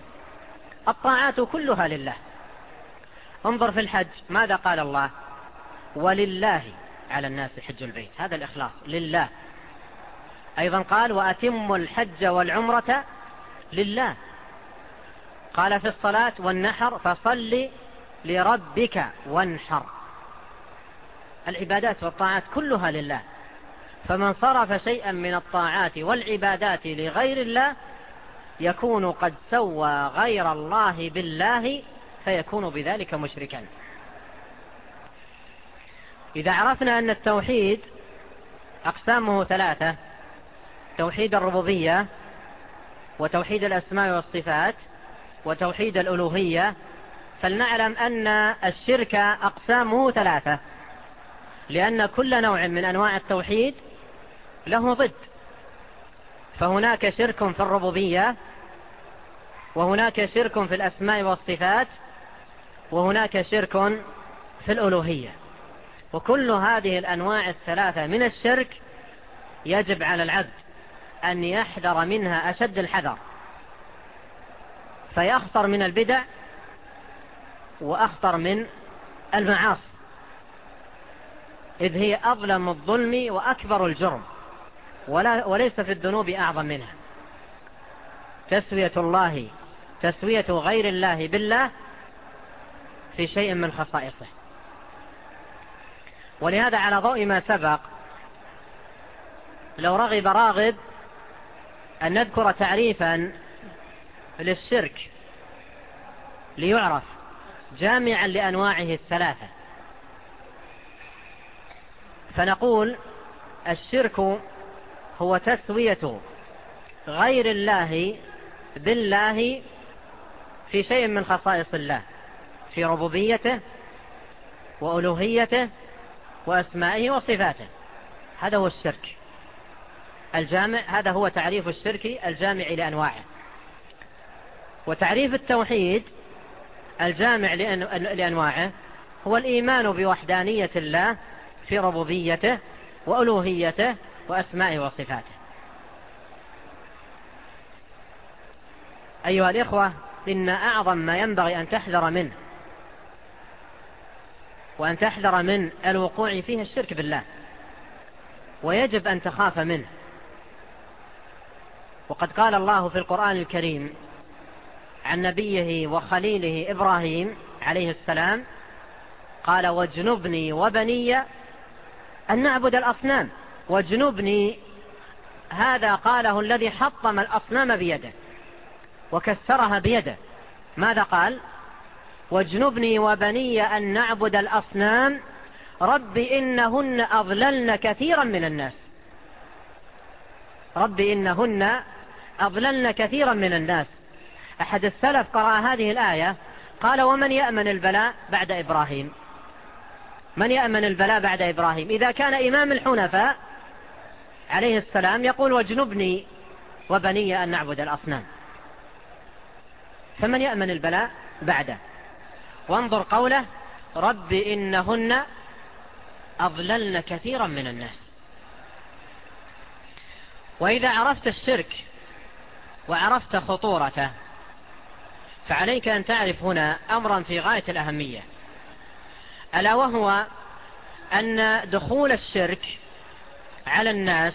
الطاعات كلها لله. انظر في الحج. ماذا قال الله؟ ولله على الناس حج البيت. هذا الإخلاص. لله. أيضا قال وأتم الحج والعمرة لله. قال في الصلاة والنحر فصل لربك وانحر. العبادات والطاعات كلها لله. فمن صرف شيئا من الطاعات والعبادات لغير الله يكون قد سوى غير الله بالله فيكون بذلك مشركا. إذا عرفنا أن التوحيد أقسامه ثلاثة توحيد الربوبية وتوحيد الأسماء والصفات وتوحيد الألوهية فلنعلم أن الشرك أقسامه ثلاثة لأن كل نوع من أنواع التوحيد له ضد. فهناك شرك في الربوبية وهناك شرك في الأسماء والصفات وهناك شرك في الألوهية. وكل هذه الأنواع الثلاثة من الشرك يجب على العبد أن يحذر منها أشد الحذر. فيخطر من البدع وأخطر من المعاص إذ هي أظلم الظلم وأكبر الجرم. ولا وليس في الذنوب أعظم منها. تسوية الله تسوية غير الله بالله في شيء من خصائصه. ولهذا على ضوء ما سبق لو رغب راغب أن نذكر تعريفا للشرك ليعرف جامعا لأنواعه الثلاثة. فنقول الشرك هو تسوية غير الله بالله في شيء من خصائص الله في ربوبيته وألوهيته وأسمائه وصفاته. هذا هو الشرك. الجامع هذا هو تعريف الشرك الجامع لأنواعه. وتعريف التوحيد الجامع لأنواعه هو الإيمان بوحدانية الله في ربوبيته وألوهيته وأسمائه وصفاته. أيها الإخوة إن أعظم ما ينبغي أن تحذر منه وأن تحذر من الوقوع فيه الشرك بالله ويجب أن تخاف منه. وقد قال الله في القرآن الكريم عن نبيه وخليله إبراهيم عليه السلام قال واجنبني وبني أن نعبد الأصنام واجنبني هذا قاله الذي حطم الأصنام بيده وكسرها بيده. ماذا قال؟ واجنبني وبني أن نعبد الأصنام رب إنهن أضللن كثيرا من الناس. رب إنهن أضللن كثيرا من الناس. أحد السلف قرأ هذه الآية قال ومن يأمن البلاء بعد إبراهيم؟ من يأمن البلاء بعد إبراهيم؟ إذا كان إمام الحنفاء عليه السلام يقول واجنبني وبني أن نعبد الأصنام. فمن يأمن البلاء بعده؟ وانظر قوله رب إنهن أضللن كثيرا من الناس. وإذا عرفت الشرك وعرفت خطورته. فعليك أن تعرف هنا أمرا في غاية الأهمية. ألا وهو أن دخول الشرك على الناس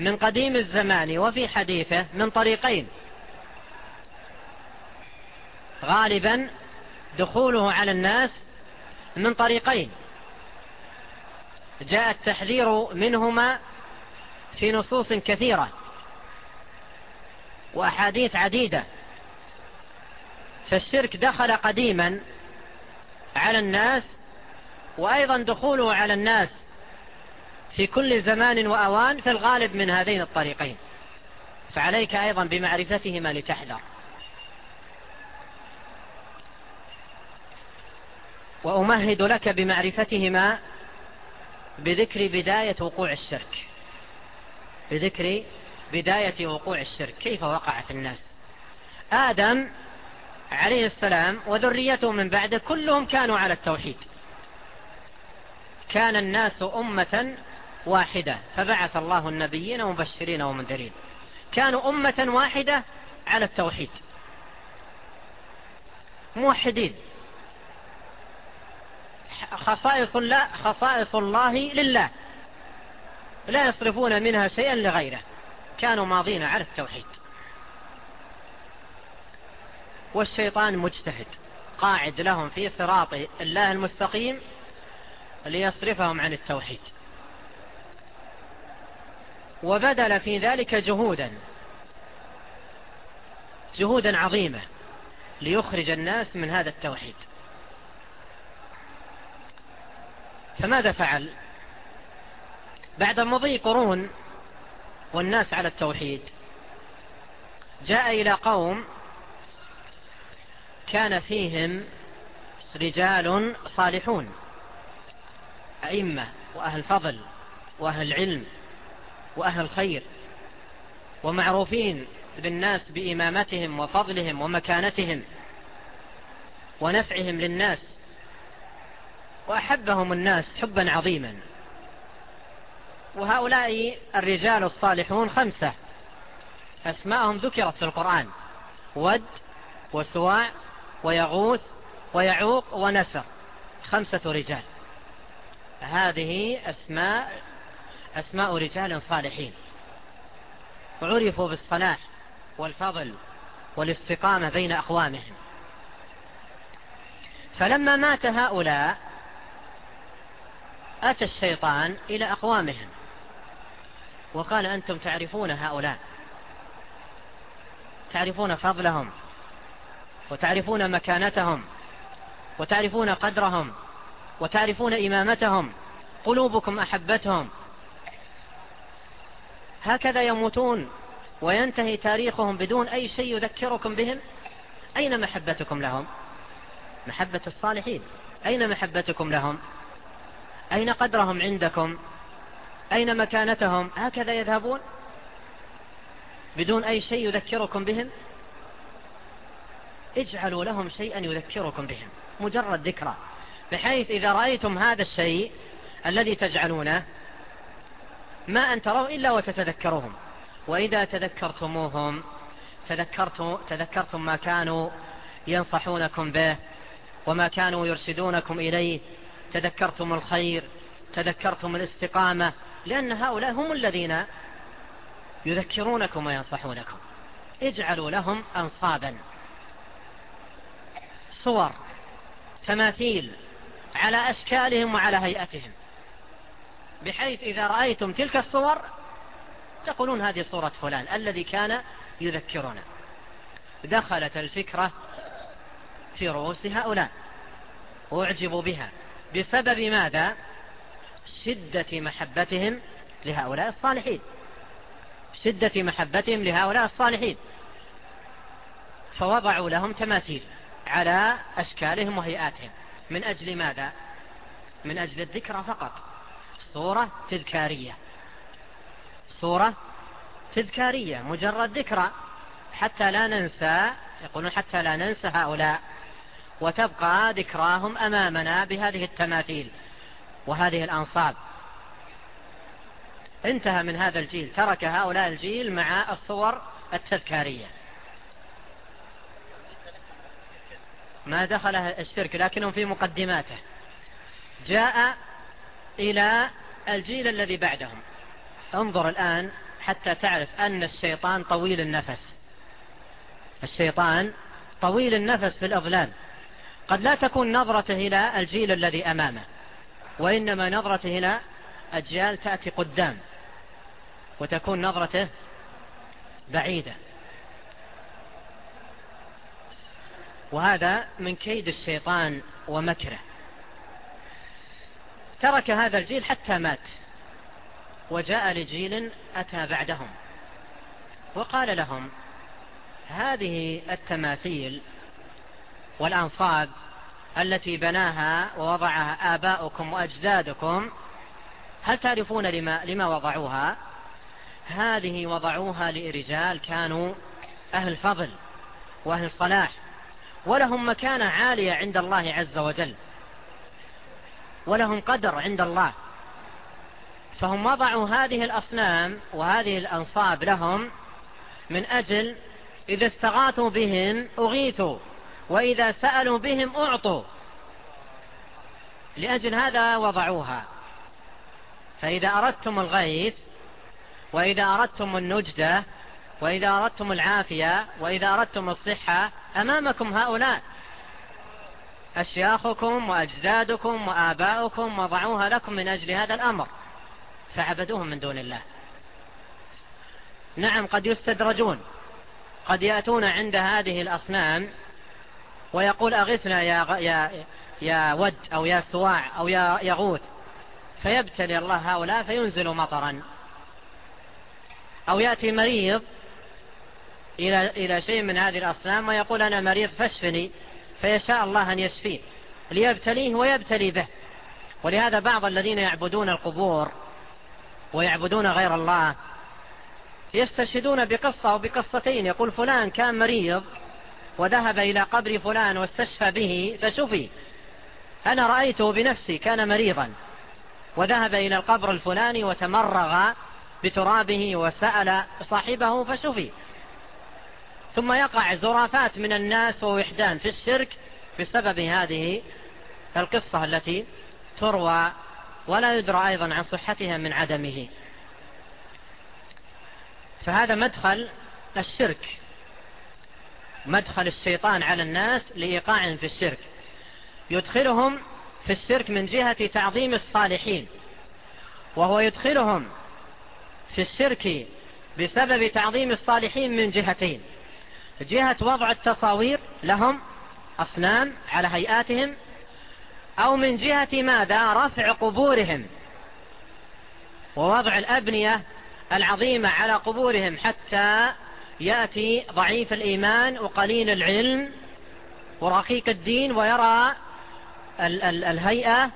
من قديم الزمان وفي حديثه من طريقين. غالبا دخوله على الناس من طريقين. جاء التحذير منهما في نصوص كثيرة. وأحاديث عديدة. فالشرك دخل قديما على الناس وأيضا دخوله على الناس في كل زمان وأوان في الغالب من هذين الطريقين. فعليك أيضا بمعرفتهما لتحذر. وأمهد لك بمعرفتهما بذكر بداية وقوع الشرك. بذكر بداية وقوع الشرك كيف وقع في الناس؟ آدم عليه السلام وذريته من بعده كلهم كانوا على التوحيد. كان الناس أمة واحدة فبعث الله النبيين مبشرين ومنذرين. كانوا أمة واحدة على التوحيد. موحدين. خصائص الله, خصائص الله لله. لا يصرفون منها شيئا لغيره. كانوا ماضين على التوحيد والشيطان مجتهد قاعد لهم في صراط الله المستقيم ليصرفهم عن التوحيد. وبذل في ذلك جهودا جهودا عظيمة ليخرج الناس من هذا التوحيد. فماذا فعل؟ بعد مضي قرون والناس على التوحيد. جاء إلى قوم كان فيهم رجال صالحون أئمة وأهل فضل وأهل علم وأهل خير ومعروفين بالناس بإمامتهم وفضلهم ومكانتهم ونفعهم للناس وأحبهم الناس حبا عظيما. وهؤلاء الرجال الصالحون خمسة. أسماءهم ذكرت في القرآن. ود وسواع ويغوث ويعوق ونسر. خمسة رجال. هذه أسماء أسماء رجال صالحين. عرفوا بالصلاح والفضل والاستقامة بين أقوامهم. فلما مات هؤلاء أتى الشيطان إلى أقوامهم. وقال أنتم تعرفون هؤلاء. تعرفون فضلهم وتعرفون مكانتهم وتعرفون قدرهم وتعرفون إمامتهم قلوبكم أحبتهم. هكذا يموتون وينتهي تاريخهم بدون أي شيء يذكركم بهم. أين محبتكم لهم؟ محبة الصالحين. أين محبتكم لهم؟ أين قدرهم عندكم؟ أين مكانتهم؟ هكذا يذهبون. بدون أي شيء يذكركم بهم. اجعلوا لهم شيئا يذكركم بهم. مجرد ذكرى. بحيث إذا رأيتم هذا الشيء الذي تجعلونه ما أن تروا إلا وتتذكرهم وإذا تذكرتموهم تذكرتم, تذكرتم ما كانوا ينصحونكم به وما كانوا يرشدونكم إليه. تذكرتم الخير تذكرتم الاستقامة لأن هؤلاء هم الذين يذكرونكم وينصحونكم. اجعلوا لهم أنصابا. صور تماثيل على أشكالهم وعلى هيئتهم. بحيث إذا رأيتم تلك الصور تقولون هذه صورة فلان الذي كان يذكرنا. دخلت الفكرة في رؤوس هؤلاء. وأعجبوا بها. بسبب ماذا؟ شدة محبتهم لهؤلاء الصالحين. شدة محبتهم لهؤلاء الصالحين. فوضعوا لهم تماثيل على أشكالهم وهيئاتهم. من أجل ماذا؟ من أجل الذكرى فقط. صورة تذكارية. صورة تذكارية. مجرد ذكرى. حتى لا ننسى يقولون حتى لا ننسى هؤلاء. وتبقى ذكراهم أمامنا بهذه التماثيل. وهذه الأنصاب. انتهى من هذا الجيل. ترك هؤلاء الجيل مع الصور التذكارية. ما دخل الشرك لكنهم في مقدماته. جاء إلى الجيل الذي بعدهم. انظر الآن حتى تعرف أن الشيطان طويل النفس. الشيطان طويل النفس في الأظلام. قد لا تكون نظرته إلى الجيل الذي أمامه. وإنما نظرته إلى أجيال تأتي قدام وتكون نظرته بعيدة. وهذا من كيد الشيطان ومكره. ترك هذا الجيل حتى مات. وجاء لجيل أتى بعدهم. وقال لهم هذه التماثيل والأنصاب التي بناها ووضعها آباؤكم وأجدادكم. هل تعرفون لما, لما وضعوها؟ هذه وضعوها لرجال كانوا أهل فضل وأهل صلاح ولهم مكانة عالية عند الله عز وجل ولهم قدر عند الله. فهم وضعوا هذه الأصنام وهذه الأنصاب لهم من أجل إذا استغاثوا بهم أغيثوا. وإذا سألوا بهم أعطوا. لأجل هذا وضعوها. فإذا أردتم الغيث وإذا أردتم النجدة وإذا أردتم العافية وإذا أردتم الصحة أمامكم هؤلاء. أشياخكم وأجدادكم وآباؤكم وضعوها لكم من أجل هذا الأمر. فعبدوهم من دون الله. نعم قد يستدرجون. قد يأتون عند هذه الأصنام ويقول أغثنا يا, يا, يا ود أو يا سواع أو يا يغوث. فيبتلي الله هؤلاء فينزل مطرا. أو يأتي مريض إلى, إلى شيء من هذه الأصنام ويقول أنا مريض فاشفني فيشاء الله أن يشفيه. ليبتليه ويبتلي به. ولهذا بعض الذين يعبدون القبور ويعبدون غير الله يستشهدون بقصة وبقصتين يقول فلان كان مريض وذهب إلى قبر فلان واستشفى به فشفي. أنا رأيته بنفسي كان مريضا. وذهب إلى القبر الفلاني وتمرغ بترابه وسأل صاحبه فشفي. ثم يقع زرافات من الناس ووحدان في الشرك بسبب هذه القصة التي تروى ولا يدرى أيضا عن صحتها من عدمه. فهذا مدخل الشرك. مدخل الشيطان على الناس لإيقاع في الشرك. يدخلهم في الشرك من جهة تعظيم الصالحين. وهو يدخلهم في الشرك بسبب تعظيم الصالحين من جهتين. جهة وضع التصاوير لهم أصنام على هيئاتهم أو من جهة ماذا؟ رفع قبورهم. ووضع الأبنية العظيمة على قبورهم حتى يأتي ضعيف الإيمان وقليل العلم ورقيق الدين ويرى ال ال الهيئة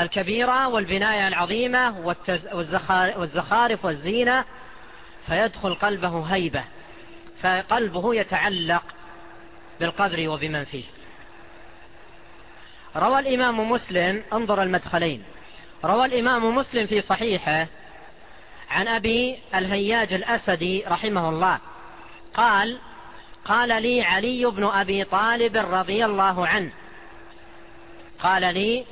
الكبيرة والبناية العظيمة والزخارف والزينة فيدخل قلبه هيبة فقلبه يتعلق بالقبر وبمن فيه. روى الإمام مسلم انظر المدخلين روى الإمام مسلم في صحيحه عن أبي الهياج الأسدي رحمه الله قال قال لي علي بن أبي طالب رضي الله عنه. قال لي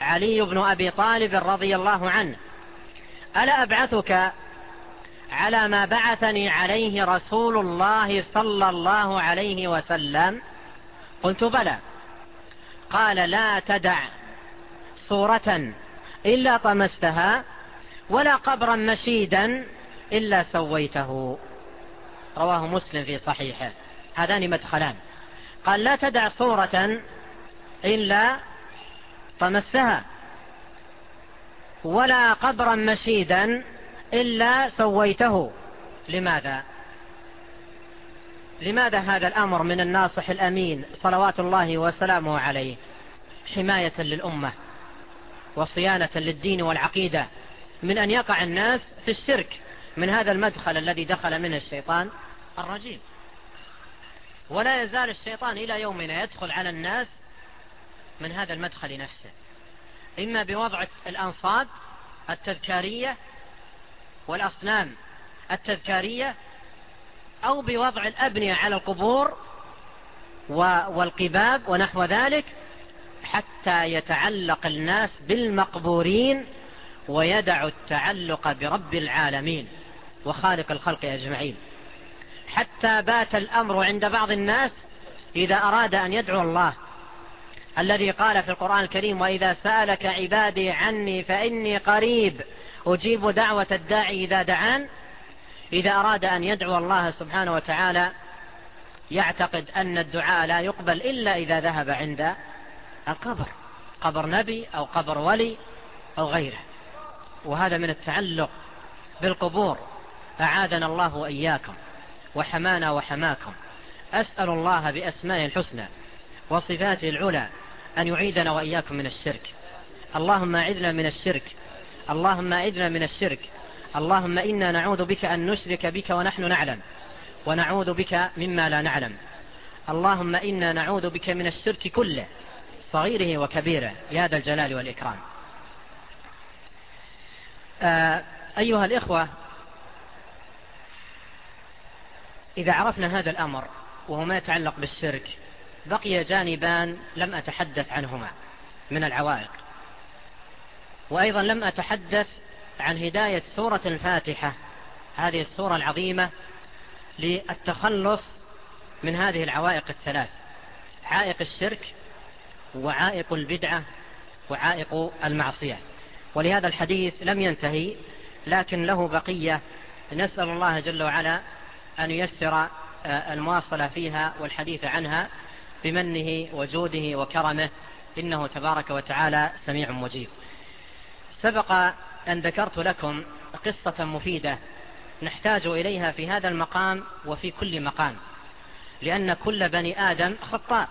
علي بن أبي طالب رضي الله عنه. ألا أبعثك على ما بعثني عليه رسول الله صلى الله عليه وسلم؟ قلت بلى. قال لا تدع صورة إلا طمستها ولا قبرا مشيدا إلا سويته. رواه مسلم في صحيحه. هذان مدخلان. قال لا تدع صورة إلا طمسها ولا قبرا مشيدا إلا سويته. لماذا؟ لماذا هذا الأمر من الناصح الأمين صلوات الله وسلامه عليه؟ حماية للأمة وصيانة للدين والعقيدة من أن يقع الناس في الشرك. من هذا المدخل الذي دخل منه الشيطان الرجيم. ولا يزال الشيطان إلى يومنا يدخل على الناس من هذا المدخل نفسه. إما بوضع الأنصاب التذكارية والأصنام التذكارية أو بوضع الأبنية على القبور والقباب ونحو ذلك حتى يتعلق الناس بالمقبورين ويدعوا التعلق برب العالمين. وخالق الخلق أجمعين. حتى بات الأمر عند بعض الناس إذا أراد أن يدعو الله. الذي قال في القرآن الكريم وإذا سألك عبادي عني فإني قريب. أجيب دعوة الداعي إذا دعان. إذا أراد أن يدعو الله سبحانه وتعالى يعتقد أن الدعاء لا يقبل إلا إذا ذهب عند القبر. قبر نبي أو قبر ولي أو غيره. وهذا من التعلق بالقبور. أعاذنا الله وإياكم وحمانا وحماكم. أسأل الله بأسماء الحسنى وصفاته العلى أن يعيدنا وإياكم من الشرك. اللهم أعذنا من الشرك. اللهم أعذنا من الشرك. اللهم إنا نعوذ بك أن نشرك بك ونحن نعلم. ونعوذ بك مما لا نعلم. اللهم إنا نعوذ بك من الشرك كله صغيره وكبيره يا ذا الجلال والإكرام. آه، أيها الإخوة إذا عرفنا هذا الأمر وهو ما يتعلق بالشرك بقي جانبان لم أتحدث عنهما من العوائق. وأيضا لم أتحدث عن هداية سورة الفاتحة هذه السورة العظيمة للتخلص من هذه العوائق الثلاث عائق الشرك وعائق البدعة وعائق المعصية. ولهذا الحديث لم ينتهي لكن له بقية. نسأل الله جل وعلا أن ييسر آه، المواصلة فيها والحديث عنها بمنه وجوده وكرمه. إنه تبارك وتعالى سميع مجيب. سبق أن ذكرت لكم قصة مفيدة نحتاج إليها في هذا المقام وفي كل مقام لأن كل بني آدم خطاء.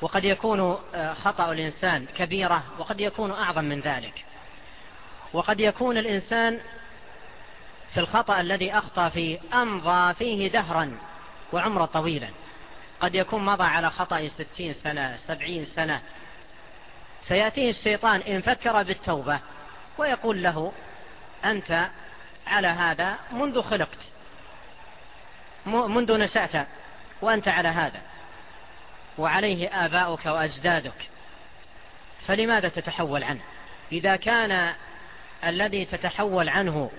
وقد يكون آه، خطأ الإنسان كبيرة وقد يكون أعظم من ذلك. وقد يكون الإنسان في الخطأ الذي أخطى فيه أمضى فيه دهرا وعمر طويلا. قد يكون مضى على خطأ ستين سنة سبعين سنة. فيأتيه الشيطان إن فكر بالتوبة ويقول له أنت على هذا منذ خلقت منذ نشأت وأنت على هذا. وعليه آباؤك وأجدادك. فلماذا تتحول عنه؟ إذا كان الذي تتحول عنه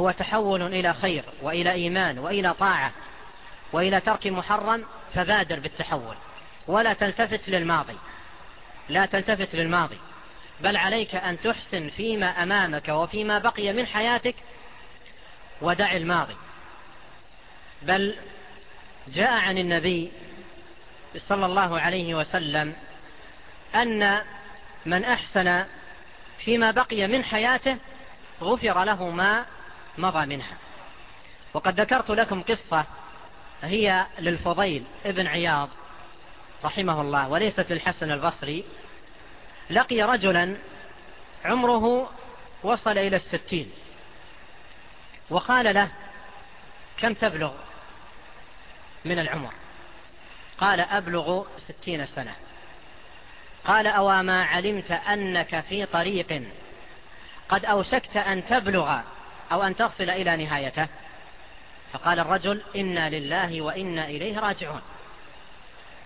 هو تحول إلى خير وإلى إيمان وإلى طاعة وإلى ترك محرم فبادر بالتحول. ولا تلتفت للماضي. لا تلتفت للماضي. بل عليك أن تحسن فيما أمامك وفيما بقي من حياتك ودع الماضي. بل جاء عن النبي صلى الله عليه وسلم أن من أحسن فيما بقي من حياته غفر له ما مضى منها. وقد ذكرت لكم قصة هي للفضيل ابن عياض رحمه الله وليست للحسن البصري. لقي رجلا عمره وصل إلى الستين. وقال له كم تبلغ من العمر؟ قال أبلغ ستين سنة. قال أوى ما علمت أنك في طريق قد أوشكت أن تبلغ أو أن تغفل إلى نهايته. فقال الرجل إنا لله وإنا إليه راجعون.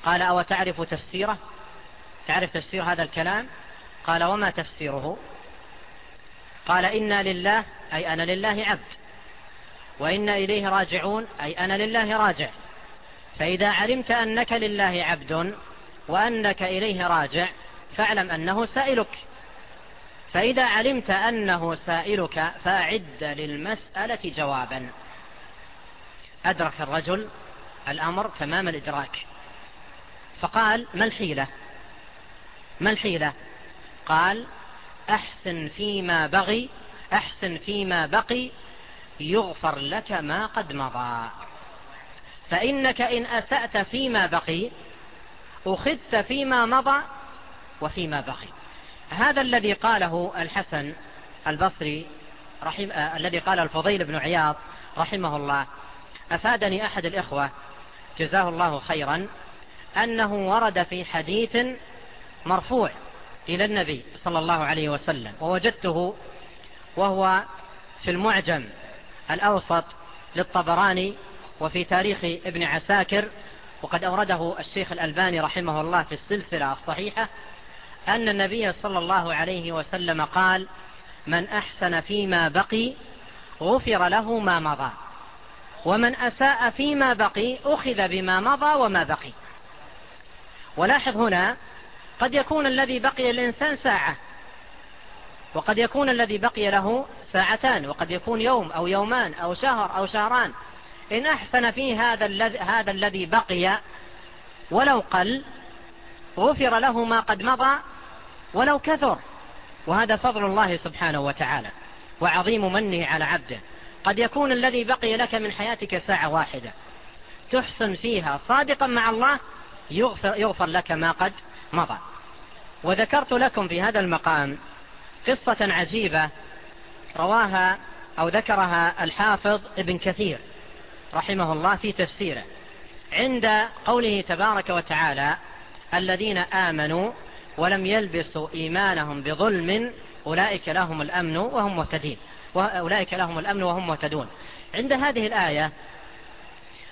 قال أو تعرف تفسيره؟ تعرف تفسير هذا الكلام؟ قال وما تفسيره؟ قال إنا لله أي أنا لله عبد. وإنا إليه راجعون أي أنا لله راجع. فإذا علمت أنك لله عبد وأنك إليه راجع فاعلم أنه سائلك. فإذا علمت أنه سائلك فأعد للمسألة جوابا. أدرك الرجل الأمر تمام الإدراك. فقال ما الحيلة؟ ما الحيلة؟ قال أحسن فيما بغي أحسن فيما بقي يغفر لك ما قد مضى. فإنك إن أسأت فيما بقي أخذت فيما مضى وفيما بقي. هذا الذي قاله الحسن البصري رحم آه، الذي قال الفضيل بن عياض رحمه الله. أفادني أحد الإخوة جزاه الله خيرا أنه ورد في حديث مرفوع إلى النبي صلى الله عليه وسلم ووجدته وهو في المعجم الأوسط للطبراني وفي تاريخ ابن عساكر وقد أورده الشيخ الألباني رحمه الله في السلسلة الصحيحة أن النبي صلى الله عليه وسلم قال من أحسن فيما بقي غفر له ما مضى. ومن أساء فيما بقي أخذ بما مضى وما بقي. ولاحظ هنا قد يكون الذي بقي الإنسان ساعة وقد يكون الذي بقي له ساعتان وقد يكون يوم أو يومان أو شهر أو شهران. إن أحسن فيه هذا, الذي هذا الذي بقي ولو قل غفر له ما قد مضى ولو كثر. وهذا فضل الله سبحانه وتعالى. وعظيم منه على عبده. قد يكون الذي بقي لك من حياتك ساعة واحدة. تحسن فيها صادقا مع الله يغفر, يغفر لك ما قد مضى. وذكرت لكم في هذا المقام قصة عجيبة رواها أو ذكرها الحافظ ابن كثير رحمه الله في تفسيره. عند قوله تبارك وتعالى الذين آمنوا ولم يلبسوا إيمانهم بظلم أولئك لهم الأمن وهم مهتدين. وأولئك لهم الأمن وهم مهتدون. عند هذه الآية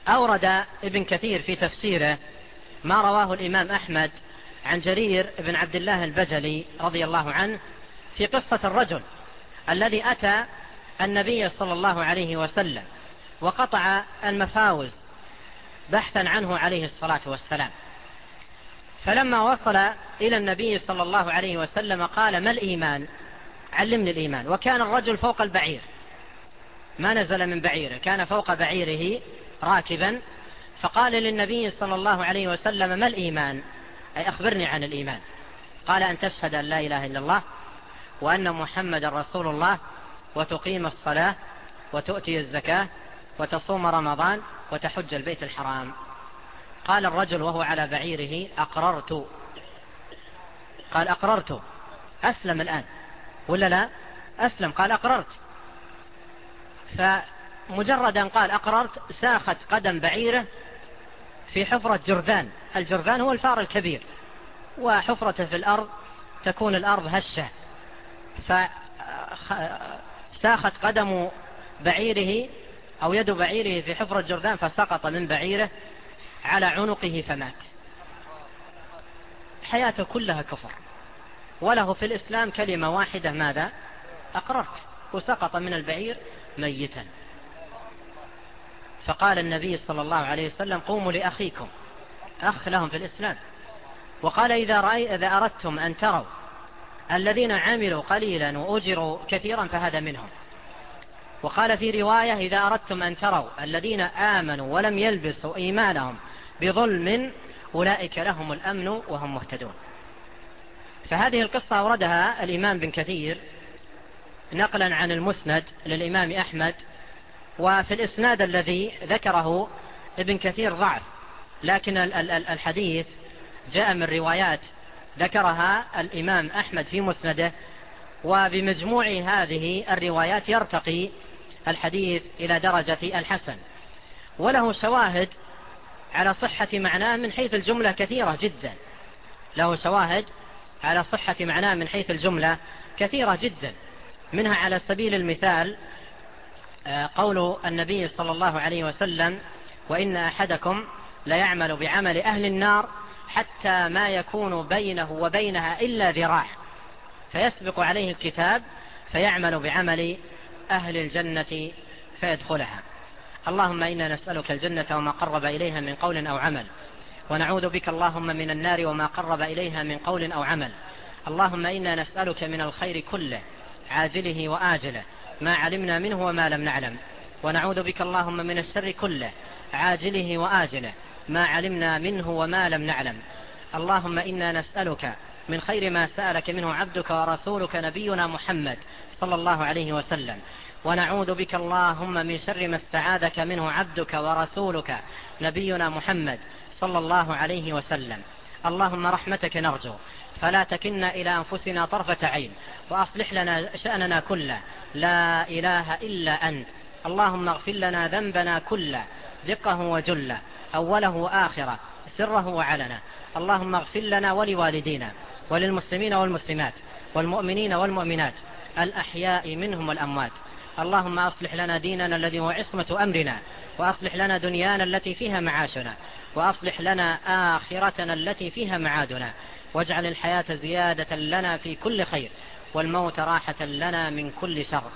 أورد ابن كثير في تفسيره ما رواه الإمام أحمد عن جرير بن عبد الله البجلي رضي الله عنه في قصة الرجل الذي أتى النبي صلى الله عليه وسلم وقطع المفاوز بحثا عنه عليه الصلاة والسلام. فلما وصل إلى النبي صلى الله عليه وسلم قال ما الإيمان؟ علمني الإيمان. وكان الرجل فوق البعير. ما نزل من بعيره. كان فوق بعيره راكبا. فقال للنبي صلى الله عليه وسلم ما الإيمان؟ أي أخبرني عن الإيمان. قال أن تشهد أن لا إله إلا الله وأن محمد رسول الله وتقيم الصلاة وتؤتي الزكاة وتصوم رمضان وتحج البيت الحرام. قال الرجل وهو على بعيره أقررت. قال أقررت. أسلم الآن. ولا لا؟ أسلم. قال أقررت. فمجرد أن قال أقررت ساخت قدم بعيره في حفرة جرذان. الجرذان هو الفار الكبير. وحفرته في الأرض تكون الأرض هشة. فساخت قدم بعيره أو يد بعيره في حفرة جرذان فسقط من بعيره. على عنقه فمات. حياته كلها كفر. وله في الإسلام كلمة واحدة ماذا؟ أقررت. وسقط من البعير ميتا. فقال النبي صلى الله عليه وسلم قوموا لأخيكم. أخ لهم في الإسلام. وقال إذا, رأي إذا أردتم أن تروا الذين عملوا قليلا وأجروا كثيرا فهذا منهم. وقال في رواية إذا أردتم أن تروا الذين آمنوا ولم يلبسوا إيمانهم بظلم أولئك لهم الأمن وهم مهتدون. فهذه القصة أوردها الإمام بن كثير نقلا عن المسند للإمام أحمد وفي الإسناد الذي ذكره ابن كثير ضعف لكن الحديث جاء من روايات ذكرها الإمام أحمد في مسنده وبمجموع هذه الروايات يرتقي الحديث إلى درجة الحسن. وله شواهد على صحة معناه من حيث الجملة كثيرة جدا. له شواهد على صحة معناه من حيث الجملة كثيرة جدا. منها على سبيل المثال آه، قول النبي صلى الله عليه وسلم وإن أحدكم ليعمل بعمل أهل النار حتى ما يكون بينه وبينها إلا ذراع. فيسبق عليه الكتاب فيعمل بعمل أهل الجنة فيدخلها. اللهم إنا نسألك الجنة وما قرب إليها من قول أو عمل. ونعوذ بك اللهم من النار وما قرب إليها من قول أو عمل. اللهم إنا نسألك من الخير كله عاجله وآجله ما علمنا منه وما لم نعلم. ونعوذ بك اللهم من الشر كله عاجله وآجله ما علمنا منه وما لم نعلم. اللهم إنا نسألك من خير ما سألك منه عبدك ورسولك نبينا محمد صلى الله عليه وسلم. ونعوذ بك اللهم من شر ما استعاذك منه عبدك ورسولك نبينا محمد صلى الله عليه وسلم. اللهم رحمتك نرجو فلا تكلنا إلى أنفسنا طرفة عين وأصلح لنا شأننا كله. لا إله إلا أنت. اللهم اغفر لنا ذنبنا كله دقه وجله أوله وآخره سره وعلنا اللهم اغفر لنا ولوالدينا وللمسلمين والمسلمات والمؤمنين والمؤمنات الأحياء منهم والأموات. اللهم أصلح لنا ديننا الذي هو عصمة أمرنا وأصلح لنا دنيانا التي فيها معاشنا وأصلح لنا آخرتنا التي فيها معادنا واجعل الحياة زيادة لنا في كل خير والموت راحة لنا من كل شر.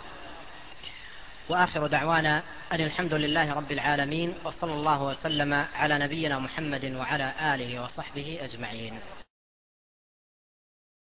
وآخر دعوانا أن الحمد لله رب العالمين وصلى الله وسلم على نبينا محمد وعلى آله وصحبه أجمعين.